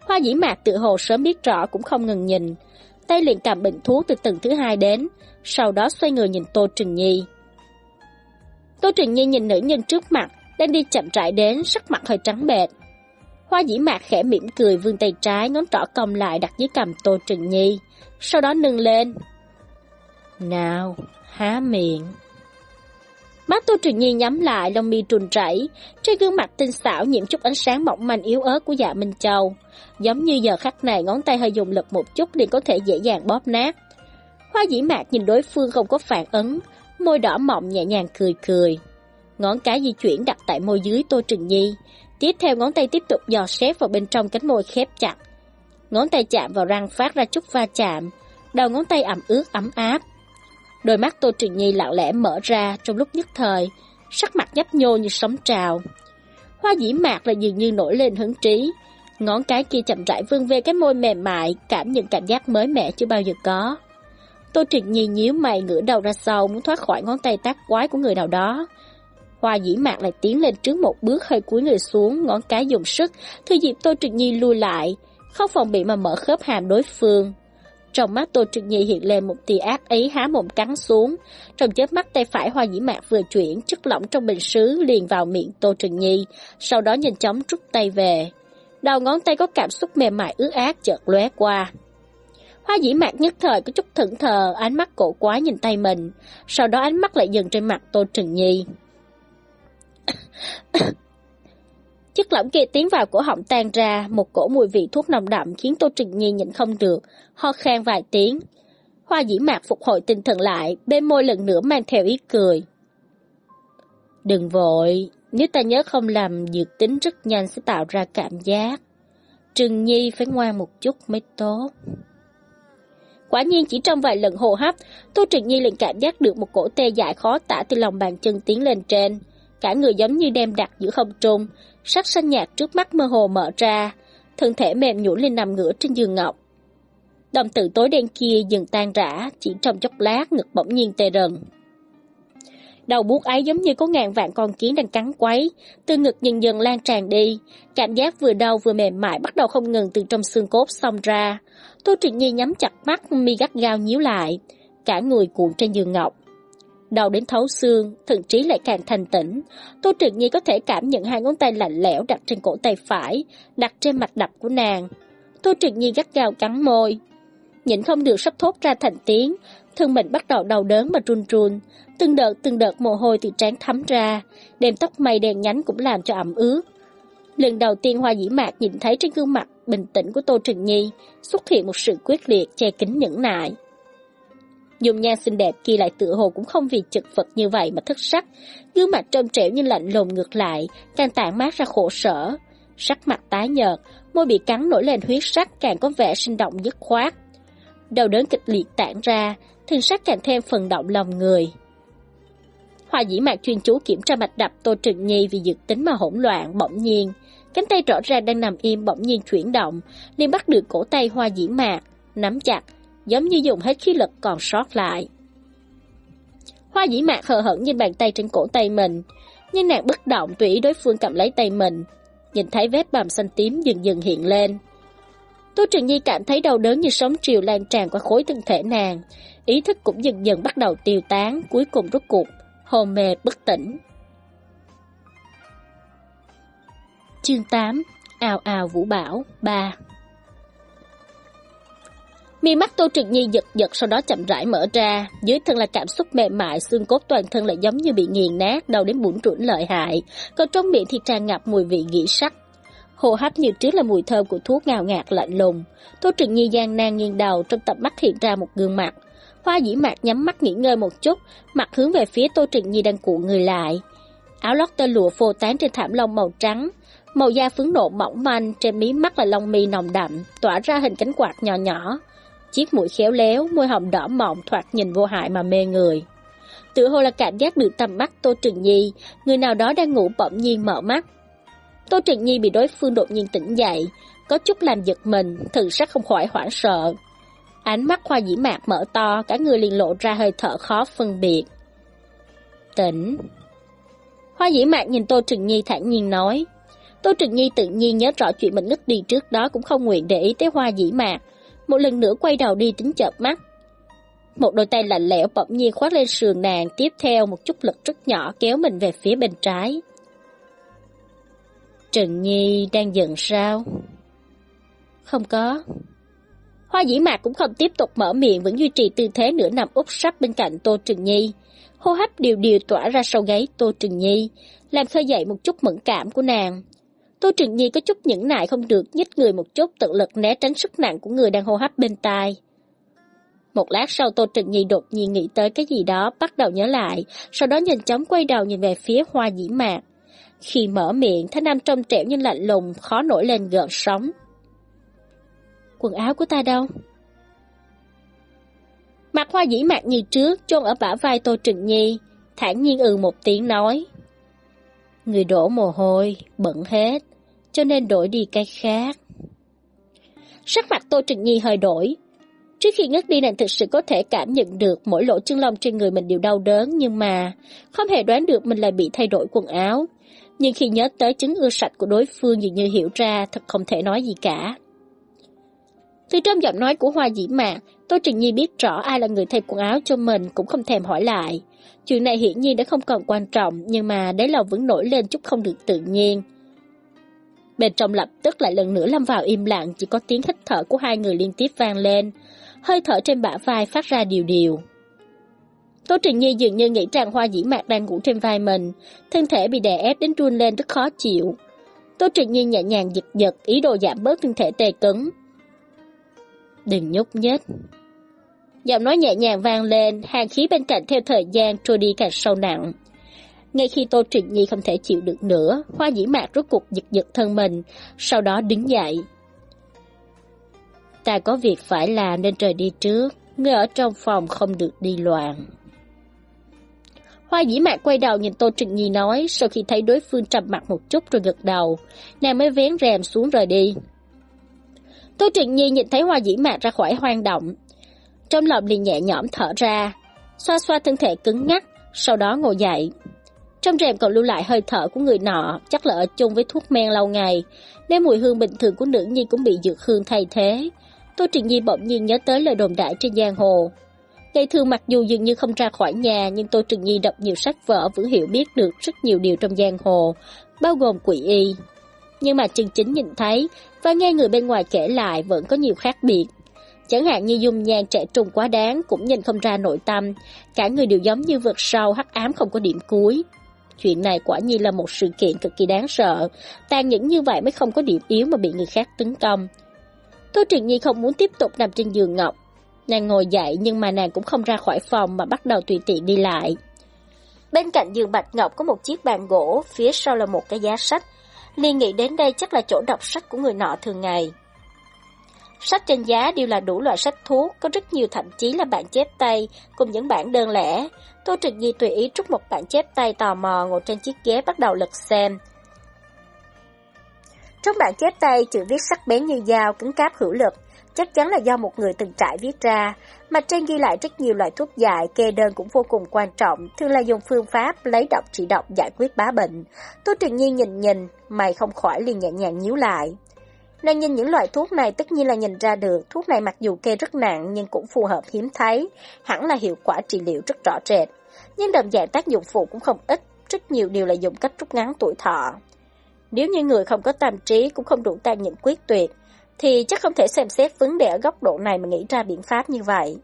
[SPEAKER 2] Hoa dĩ mạc tự hồ sớm biết rõ cũng không ngừng nhìn, tay liền cầm bình thuốc từ tầng thứ hai đến, sau đó xoay người nhìn Tô Trừng Nhi. Tô Trừng Nhi nhìn nữ nhân trước mặt, đang đi chậm rãi đến, sắc mặt hơi trắng bệch. Hoa dĩ mạc khẽ mỉm cười vươn tay trái, ngón trỏ cong lại đặt dưới cầm Tô Trừng Nhi, sau đó nâng lên. Nào, há miệng. Mắt Tô Trừng Nhi nhắm lại, lông mi trùn chảy, trên gương mặt tinh xảo nhiễm chút ánh sáng mỏng manh yếu ớt của dạ Minh Châu. Giống như giờ khắc này ngón tay hơi dùng lực một chút liền có thể dễ dàng bóp nát. Hoa dĩ mạc nhìn đối phương không có phản ứng, môi đỏ mọng nhẹ nhàng cười cười. Ngón cái di chuyển đặt tại môi dưới Tô Trình Nhi, tiếp theo ngón tay tiếp tục dò xét vào bên trong cánh môi khép chặt. Ngón tay chạm vào răng phát ra chút va chạm, đầu ngón tay ẩm ướt ấm áp. Đôi mắt Tô Trình Nhi lặng lẽ mở ra trong lúc nhất thời, sắc mặt nhấp nhô như sóng trào. Hoa dĩ mạc là dường như nổi lên hứng trí, ngón cái kia chậm rãi vươn về cái môi mềm mại, cảm nhận cảm giác mới mẻ chưa bao giờ có. Tô Trịnh Nhi nhíu mày ngửa đầu ra sau muốn thoát khỏi ngón tay tác quái của người nào đó. Hoa dĩ mạc lại tiến lên trước một bước hơi cúi người xuống, ngón cái dùng sức, thư dịp Tô Trực Nhi lui lại, không phòng bị mà mở khớp hàm đối phương. Trong mắt Tô Trực Nhi hiện lên một tia ác ý há mồm cắn xuống. Trong chớp mắt tay phải hoa dĩ mạc vừa chuyển, chất lỏng trong bình sứ liền vào miệng Tô Trực Nhi, sau đó nhanh chóng rút tay về. Đầu ngón tay có cảm xúc mềm mại ướt át chợt lóe qua. Hoa dĩ mạc nhất thời có chút thẫn thờ, ánh mắt cổ quá nhìn tay mình, sau đó ánh mắt lại dừng trên mặt Tô Trừng Nhi. Chất lỏng kia tiến vào cổ họng tan ra, một cổ mùi vị thuốc nồng đậm khiến Tô Trừng Nhi nhịn không được, ho khan vài tiếng. Hoa dĩ mạc phục hồi tinh thần lại, bên môi lần nữa mang theo ý cười. Đừng vội, nếu ta nhớ không làm dược tính rất nhanh sẽ tạo ra cảm giác. Trừng Nhi phải ngoan một chút mới tốt. Quả nhiên chỉ trong vài lần hô hấp, Tô Trừng Nhi liền cảm giác được một cổ tê dại khó tả từ lòng bàn chân tiến lên trên. Cả người giống như đem đặt giữa không trung, sắc xanh nhạt trước mắt mơ hồ mở ra, thân thể mềm nhũn lên nằm ngửa trên giường ngọc. Đồng tử tối đen kia dần tan rã, chỉ trong chốc lát ngực bỗng nhiên tê rần. Đầu buốt ấy giống như có ngàn vạn con kiến đang cắn quấy, từ ngực dần dần lan tràn đi, cảm giác vừa đau vừa mềm mại bắt đầu không ngừng từ trong xương cốt xông ra. Tô Trịnh Nhi nhắm chặt mắt, mi gắt gao nhíu lại, cả người cuộn trên giường ngọc đau đến thấu xương, thậm chí lại càng thành tỉnh. Tô Trừng Nhi có thể cảm nhận hai ngón tay lạnh lẽo đặt trên cổ tay phải, đặt trên mặt đập của nàng. Tô Trừng Nhi gắt gao cắn môi. Nhịn không được sắp thốt ra thành tiếng, Thân mình bắt đầu đau đớn mà run run, từng đợt từng đợt mồ hôi từ trán thấm ra, đêm tóc mây đen nhánh cũng làm cho ẩm ướt. Lần đầu tiên Hoa Dĩ Mạc nhìn thấy trên gương mặt bình tĩnh của Tô Trừng Nhi xuất hiện một sự quyết liệt che kính nhẫn nại. Dùng nhan xinh đẹp kia lại tựa hồ cũng không vì chật vật như vậy mà thất sắc, gương mặt trơm trẻo như lạnh lùng ngược lại, càng tản mát ra khổ sở. Sắc mặt tái nhợt, môi bị cắn nổi lên huyết sắc càng có vẻ sinh động dứt khoát. Đầu đớn kịch liệt tản ra, thân sắc càng thêm phần động lòng người. Hoa dĩ mạc chuyên chú kiểm tra mạch đập Tô Trừng Nhi vì dược tính mà hỗn loạn, bỗng nhiên. Cánh tay rõ ràng đang nằm im bỗng nhiên chuyển động, liền bắt được cổ tay hoa dĩ mạc, nắm chặt, giống như dùng hết khí lực còn sót lại. Hoa dĩ mạc hờ hững nhìn bàn tay trên cổ tay mình, nhưng nàng bất động tùy ý đối phương cầm lấy tay mình. Nhìn thấy vết bầm xanh tím dần dần hiện lên. Tô Trừng Nhi cảm thấy đau đớn như sóng triều lan tràn qua khối thân thể nàng, ý thức cũng dần dần bắt đầu tiêu tán, cuối cùng rút cuộc, hồn mê bất tỉnh. Chương 8 Ào ào vũ bảo 3 Mi mắt Tô Trực Nhi giật giật sau đó chậm rãi mở ra, dưới thân là cảm xúc mềm mại, xương cốt toàn thân lại giống như bị nghiền nát, đầu đến bủn rủn lợi hại, còn trong miệng thì tràn ngập mùi vị nghĩ sắc. Hồ hấp như trước là mùi thơm của thuốc ngào ngạt lạnh lùng. Tô Trực Nhi gian nan nghiêng đầu, trong tập mắt hiện ra một gương mặt. Hoa dĩ mạc nhắm mắt nghỉ ngơi một chút, mặt hướng về phía Tô Trực Nhi đang cuộn người lại. Áo lót tơ lụa phô tán trên thảm lông màu trắng, màu da phấn nộ mỏng manh, trên mí mắt là lông mi nồng đậm, tỏa ra hình cánh quạt nhỏ nhỏ. Chiếc mũi khéo léo, môi hồng đỏ mọng thoạt nhìn vô hại mà mê người. Tự hồ là cảm giác được tầm mắt Tô Trừng Nhi, người nào đó đang ngủ bỗng nhiên mở mắt. Tô Trừng Nhi bị đối phương đột nhiên tỉnh dậy, có chút làm giật mình, thử sắc không khỏi hoảng sợ. Ánh mắt khoa dĩ mạc mở to, cả người liền lộ ra hơi thở khó phân biệt. Tỉnh. Hoa dĩ mạc nhìn Tô Trừng Nhi thản nhiên nói. Tô Trừng Nhi tự nhiên nhớ rõ chuyện mình ngất đi trước đó cũng không nguyện để ý tới hoa dĩ mạc, một lần nữa quay đầu đi tính chợp mắt. Một đôi tay lạnh lẽo bỗng nhiên khoác lên sườn nàng, tiếp theo một chút lực rất nhỏ kéo mình về phía bên trái. Trần Nhi đang giận sao? Không có. Hoa dĩ mạc cũng không tiếp tục mở miệng vẫn duy trì tư thế nửa nằm úp sắp bên cạnh Tô Trừng Nhi. Hô hấp điều điều tỏa ra sau gáy Tô Trừng Nhi, làm khơi dậy một chút mẫn cảm của nàng. Tô Trừng Nhi có chút nhẫn nại không được, nhích người một chút tự lực né tránh sức nặng của người đang hô hấp bên tai. Một lát sau Tô Trừng Nhi đột nhiên nghĩ tới cái gì đó, bắt đầu nhớ lại, sau đó nhanh chóng quay đầu nhìn về phía hoa dĩ mạc. Khi mở miệng, thanh âm trong trẻo nhưng lạnh lùng, khó nổi lên gợn sóng. Quần áo của ta đâu? Mặt hoa dĩ mạc như trước, chôn ở bả vai Tô Trừng Nhi, thản nhiên ừ một tiếng nói. Người đổ mồ hôi, bận hết, cho nên đổi đi cái khác. Sắc mặt Tô Trịnh Nhi hơi đổi. Trước khi ngất đi nàng thực sự có thể cảm nhận được mỗi lỗ chân lông trên người mình đều đau đớn nhưng mà không hề đoán được mình lại bị thay đổi quần áo. Nhưng khi nhớ tới chứng ưa sạch của đối phương dường như hiểu ra thật không thể nói gì cả. Từ trong giọng nói của Hoa Dĩ Mạc, Tô Trình Nhi biết rõ ai là người thay quần áo cho mình cũng không thèm hỏi lại. Chuyện này hiển nhiên đã không còn quan trọng nhưng mà đáy lòng vẫn nổi lên chút không được tự nhiên. Bên trong lập tức lại lần nữa lâm vào im lặng, chỉ có tiếng hít thở của hai người liên tiếp vang lên. Hơi thở trên bả vai phát ra điều điều. Tô Trình Nhi dường như nghĩ rằng hoa dĩ mạc đang ngủ trên vai mình, thân thể bị đè ép đến run lên rất khó chịu. Tô Trình Nhi nhẹ nhàng giật giật, ý đồ giảm bớt thân thể tê cứng. Đừng nhúc nhích. Giọng nói nhẹ nhàng vang lên, hàng khí bên cạnh theo thời gian trôi đi càng sâu nặng. Ngay khi Tô Trịnh Nhi không thể chịu được nữa, hoa dĩ mạc rốt cuộc giật giật thân mình, sau đó đứng dậy. Ta có việc phải làm nên trời đi trước, ngươi ở trong phòng không được đi loạn. Hoa dĩ mạc quay đầu nhìn Tô Trịnh Nhi nói, sau khi thấy đối phương trầm mặt một chút rồi gật đầu, nàng mới vén rèm xuống rời đi. Tô Trịnh Nhi nhìn thấy hoa dĩ mạc ra khỏi hoang động. Trong lòng liền nhẹ nhõm thở ra, xoa xoa thân thể cứng ngắc, sau đó ngồi dậy. Trong rèm còn lưu lại hơi thở của người nọ, chắc là ở chung với thuốc men lâu ngày. nên mùi hương bình thường của nữ nhi cũng bị dược hương thay thế. Tô Trịnh Nhi bỗng nhiên nhớ tới lời đồn đại trên giang hồ. Ngày thường mặc dù dường như không ra khỏi nhà, nhưng Tô Trịnh Nhi đọc nhiều sách vở vẫn hiểu biết được rất nhiều điều trong giang hồ, bao gồm quỷ y. Nhưng mà chân chính nhìn thấy và nghe người bên ngoài kể lại vẫn có nhiều khác biệt. Chẳng hạn như dung nhan trẻ trung quá đáng cũng nhìn không ra nội tâm, cả người đều giống như vượt sâu hắc ám không có điểm cuối. Chuyện này quả nhiên là một sự kiện cực kỳ đáng sợ, tàn nhẫn như vậy mới không có điểm yếu mà bị người khác tấn công. Tô Trịnh Nhi không muốn tiếp tục nằm trên giường ngọc. Nàng ngồi dậy nhưng mà nàng cũng không ra khỏi phòng mà bắt đầu tùy tiện đi lại. Bên cạnh giường bạch ngọc có một chiếc bàn gỗ, phía sau là một cái giá sách. Liên nghĩ đến đây chắc là chỗ đọc sách của người nọ thường ngày. Sách trên giá đều là đủ loại sách thuốc, có rất nhiều thậm chí là bản chép tay cùng những bản đơn lẻ. Tô Trực Nhi tùy ý trút một bản chép tay tò mò ngồi trên chiếc ghế bắt đầu lật xem. Trong bản chép tay chữ viết sắc bén như dao, cứng cáp hữu lực, chắc chắn là do một người từng trải viết ra. Mặt trên ghi lại rất nhiều loại thuốc giải, kê đơn cũng vô cùng quan trọng, thường là dùng phương pháp lấy độc trị độc giải quyết bá bệnh. Tô trực Nhi nhìn nhìn, mày không khỏi liền nhẹ nhàng nhíu lại nên nhìn những loại thuốc này tất nhiên là nhìn ra được, thuốc này mặc dù kê rất nặng nhưng cũng phù hợp hiếm thấy, hẳn là hiệu quả trị liệu rất rõ rệt. Nhưng đồng dạng tác dụng phụ cũng không ít, rất nhiều điều là dùng cách rút ngắn tuổi thọ. Nếu như người không có tâm trí cũng không đủ tàn nhẫn quyết tuyệt, thì chắc không thể xem xét vấn đề ở góc độ này mà nghĩ ra biện pháp như vậy.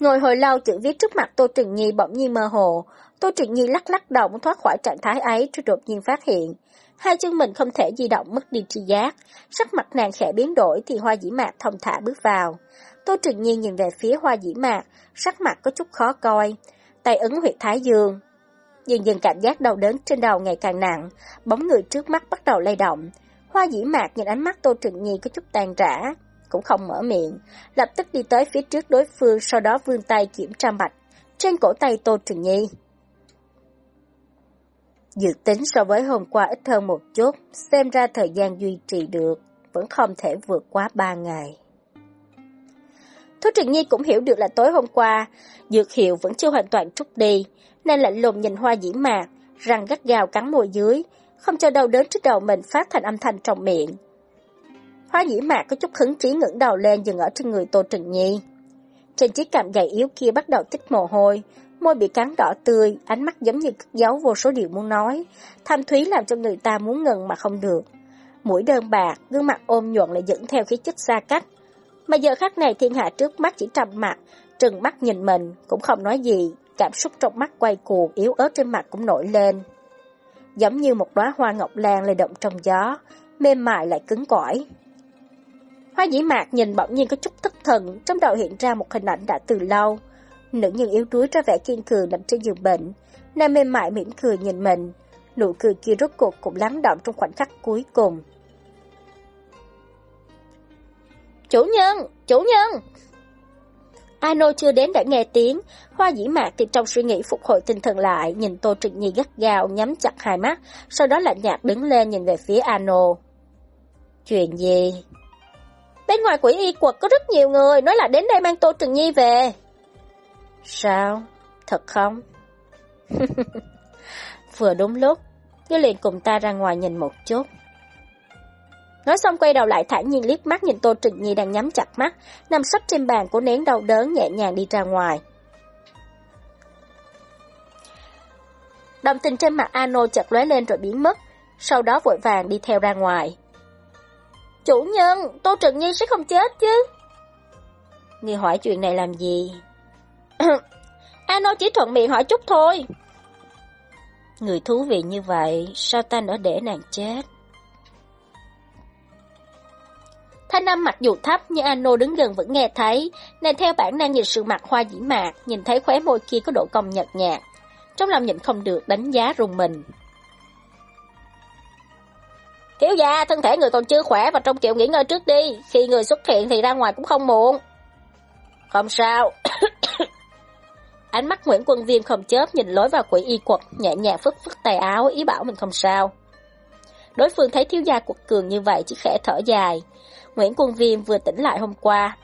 [SPEAKER 2] Ngồi hồi lâu chữ viết trước mặt Tô Trừng Nhi bỗng nhiên mơ hồ, Tô Trừng Nhi lắc lắc đầu muốn thoát khỏi trạng thái ấy rồi đột nhiên phát hiện. Hai chân mình không thể di động mất đi tri giác, sắc mặt nàng khẽ biến đổi thì hoa dĩ mạc thông thả bước vào. Tô Trừng nhiên nhìn về phía hoa dĩ mạc, sắc mặt có chút khó coi, tay ấn huyệt thái dương. Dần dần cảm giác đau đớn trên đầu ngày càng nặng, bóng người trước mắt bắt đầu lay động, Hoa dĩ mạc nhìn ánh mắt Tô Trừng Nhi có chút tàn rã, cũng không mở miệng, lập tức đi tới phía trước đối phương, sau đó vươn tay kiểm tra mạch trên cổ tay Tô Trừng Nhi. Dự tính so với hôm qua ít hơn một chút, xem ra thời gian duy trì được, vẫn không thể vượt quá ba ngày. Tô Trừng Nhi cũng hiểu được là tối hôm qua, dược hiệu vẫn chưa hoàn toàn trút đi, nên lạnh lùng nhìn hoa dĩ mạc, răng gắt gào cắn môi dưới, không cho đau đớn trước đầu mình phát thành âm thanh trong miệng. Hoa dĩ mạc có chút hứng chí ngẩng đầu lên dừng ở trên người Tô Trừng Nhi. Trên chiếc cằm gầy yếu kia bắt đầu tích mồ hôi, môi bị cắn đỏ tươi, ánh mắt giống như cất giấu vô số điều muốn nói, Thanh thúy làm cho người ta muốn ngừng mà không được. Mũi đơn bạc, gương mặt ôm nhuận lại dẫn theo khí chất xa cách. Mà giờ khắc này thiên hạ trước mắt chỉ trầm mặt, trừng mắt nhìn mình, cũng không nói gì, cảm xúc trong mắt quay cuồng, yếu ớt trên mặt cũng nổi lên giống như một đóa hoa ngọc lan lay động trong gió, mềm mại lại cứng cỏi. Hoa dĩ mạc nhìn bỗng nhiên có chút thất thần, trong đầu hiện ra một hình ảnh đã từ lâu. Nữ nhân yếu đuối ra vẻ kiên cường nằm trên giường bệnh, nàng mềm mại mỉm cười nhìn mình, nụ cười kia rốt cuộc cũng lắng động trong khoảnh khắc cuối cùng. Chủ nhân! Chủ nhân! Ano chưa đến đã nghe tiếng, hoa dĩ mạc thì trong suy nghĩ phục hồi tinh thần lại, nhìn Tô Trịnh Nhi gắt gao, nhắm chặt hai mắt, sau đó lạnh nhạt đứng lên nhìn về phía Ano. Chuyện gì? Bên ngoài quỷ y quật có rất nhiều người, nói là đến đây mang Tô Trừng Nhi về. Sao? Thật không? Vừa đúng lúc, Ngươi liền cùng ta ra ngoài nhìn một chút. Nói xong quay đầu lại thản nhiên liếc mắt nhìn Tô Trịnh Nhi đang nhắm chặt mắt, nằm sấp trên bàn của nén đau đớn nhẹ nhàng đi ra ngoài. Đồng tình trên mặt Ano chợt lóe lên rồi biến mất, sau đó vội vàng đi theo ra ngoài. Chủ nhân, Tô Trịnh Nhi sẽ không chết chứ? Người hỏi chuyện này làm gì? Ano chỉ thuận miệng hỏi chút thôi. Người thú vị như vậy, sao ta nỡ để nàng chết? Thanh âm mặc dù thấp nhưng Ano đứng gần vẫn nghe thấy, nên theo bản năng nhìn sự mặt hoa dĩ mạc, nhìn thấy khóe môi kia có độ cong nhợt nhạt. Trong lòng nhịn không được đánh giá rùng mình. Thiếu gia, thân thể người còn chưa khỏe và trong chịu nghỉ ngơi trước đi, khi người xuất hiện thì ra ngoài cũng không muộn. Không sao. Ánh mắt Nguyễn Quân Viêm không chớp nhìn lối vào quỷ y quật, nhẹ nhàng phức phức tay áo, ý bảo mình không sao. Đối phương thấy thiếu gia quật cường như vậy chỉ khẽ thở dài, Nguyễn Quân Viêm vừa tỉnh lại hôm qua.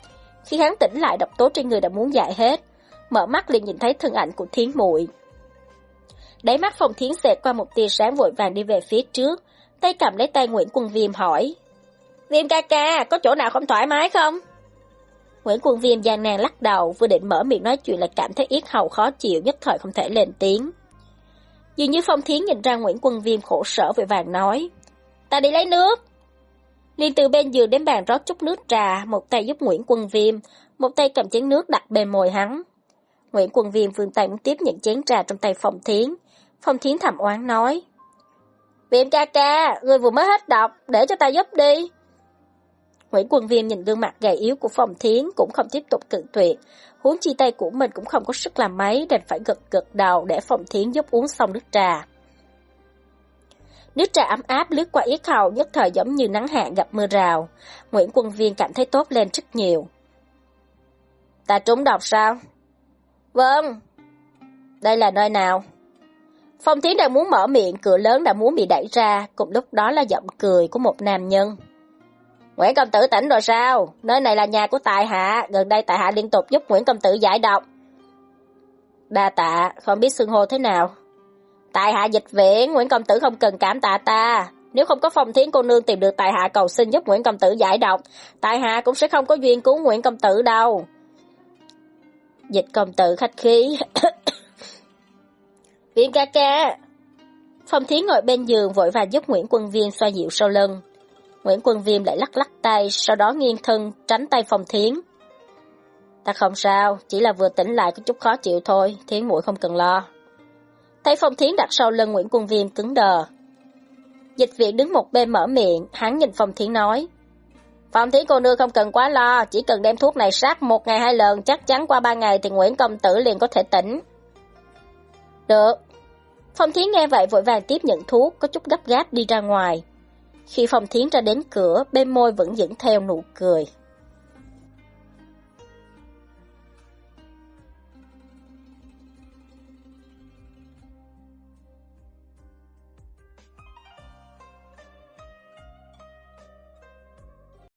[SPEAKER 2] Khi hắn tỉnh lại độc tố trên người đã muốn dại hết, mở mắt liền nhìn thấy thân ảnh của thiến muội Đáy mắt phòng thiến xẹt qua một tia sáng vội vàng đi về phía trước, tay cầm lấy tay Nguyễn Quân Viêm hỏi. Viêm ca ca, có chỗ nào không thoải mái không? Nguyễn Quân Viêm gian nan lắc đầu, vừa định mở miệng nói chuyện lại cảm thấy yết hầu khó chịu, nhất thời không thể lên tiếng. Dường như Phong Thiến nhìn ra Nguyễn Quân Viêm khổ sở vội vàng nói. Ta đi lấy nước. liền từ bên giường đến bàn rót chút nước trà, một tay giúp Nguyễn Quân Viêm, một tay cầm chén nước đặt bên môi hắn. Nguyễn Quân Viêm vươn tay muốn tiếp nhận chén trà trong tay Phong Thiến. Phong Thiến thầm oán nói. Viêm ca ca, người vừa mới hết độc, để cho ta giúp đi. Nguyễn Quân Viêm nhìn gương mặt gầy yếu của Phong Thiến cũng không tiếp tục cự tuyệt. Huống chi tay của mình cũng không có sức làm mấy, đành phải gật gật đầu để Phong Thiến giúp uống xong nước trà. Nước trà ấm áp lướt qua yết hầu nhất thời giống như nắng hạn gặp mưa rào. Nguyễn Quân Viên cảm thấy tốt lên rất nhiều. Ta trúng độc sao? Vâng. Đây là nơi nào? Phong Thiến đang muốn mở miệng, cửa lớn đã muốn bị đẩy ra, cùng lúc đó là giọng cười của một nam nhân. Nguyễn Công Tử tỉnh rồi sao? Nơi này là nhà của Tài Hạ, gần đây Tài Hạ liên tục giúp Nguyễn Công Tử giải độc. Đa tạ, không biết xưng hô thế nào. Tài Hạ dịch viện, Nguyễn Công Tử không cần cảm tạ ta. Nếu không có phong thiến cô nương tìm được Tài Hạ cầu xin giúp Nguyễn Công Tử giải độc, Tài Hạ cũng sẽ không có duyên cứu Nguyễn Công Tử đâu. Dịch công tử khách khí. Viên ca ca. Phong Thiến ngồi bên giường vội vàng giúp Nguyễn Quân Viên xoa dịu sau lưng. Nguyễn Quân Viêm lại lắc lắc tay, sau đó nghiêng thân, tránh tay Phong Thiến. Ta không sao, chỉ là vừa tỉnh lại có chút khó chịu thôi, Thiến muội không cần lo. Thấy Phong Thiến đặt sau lưng Nguyễn Quân Viêm cứng đờ. Dịch viện đứng một bên mở miệng, hắn nhìn Phong Thiến nói. Phong Thiến cô nương không cần quá lo, chỉ cần đem thuốc này sát một ngày hai lần, chắc chắn qua ba ngày thì Nguyễn Công Tử liền có thể tỉnh. Được. Phong Thiến nghe vậy vội vàng tiếp nhận thuốc, có chút gấp gáp đi ra ngoài. Khi Phong Thiến ra đến cửa, bên môi vẫn dẫn theo nụ cười.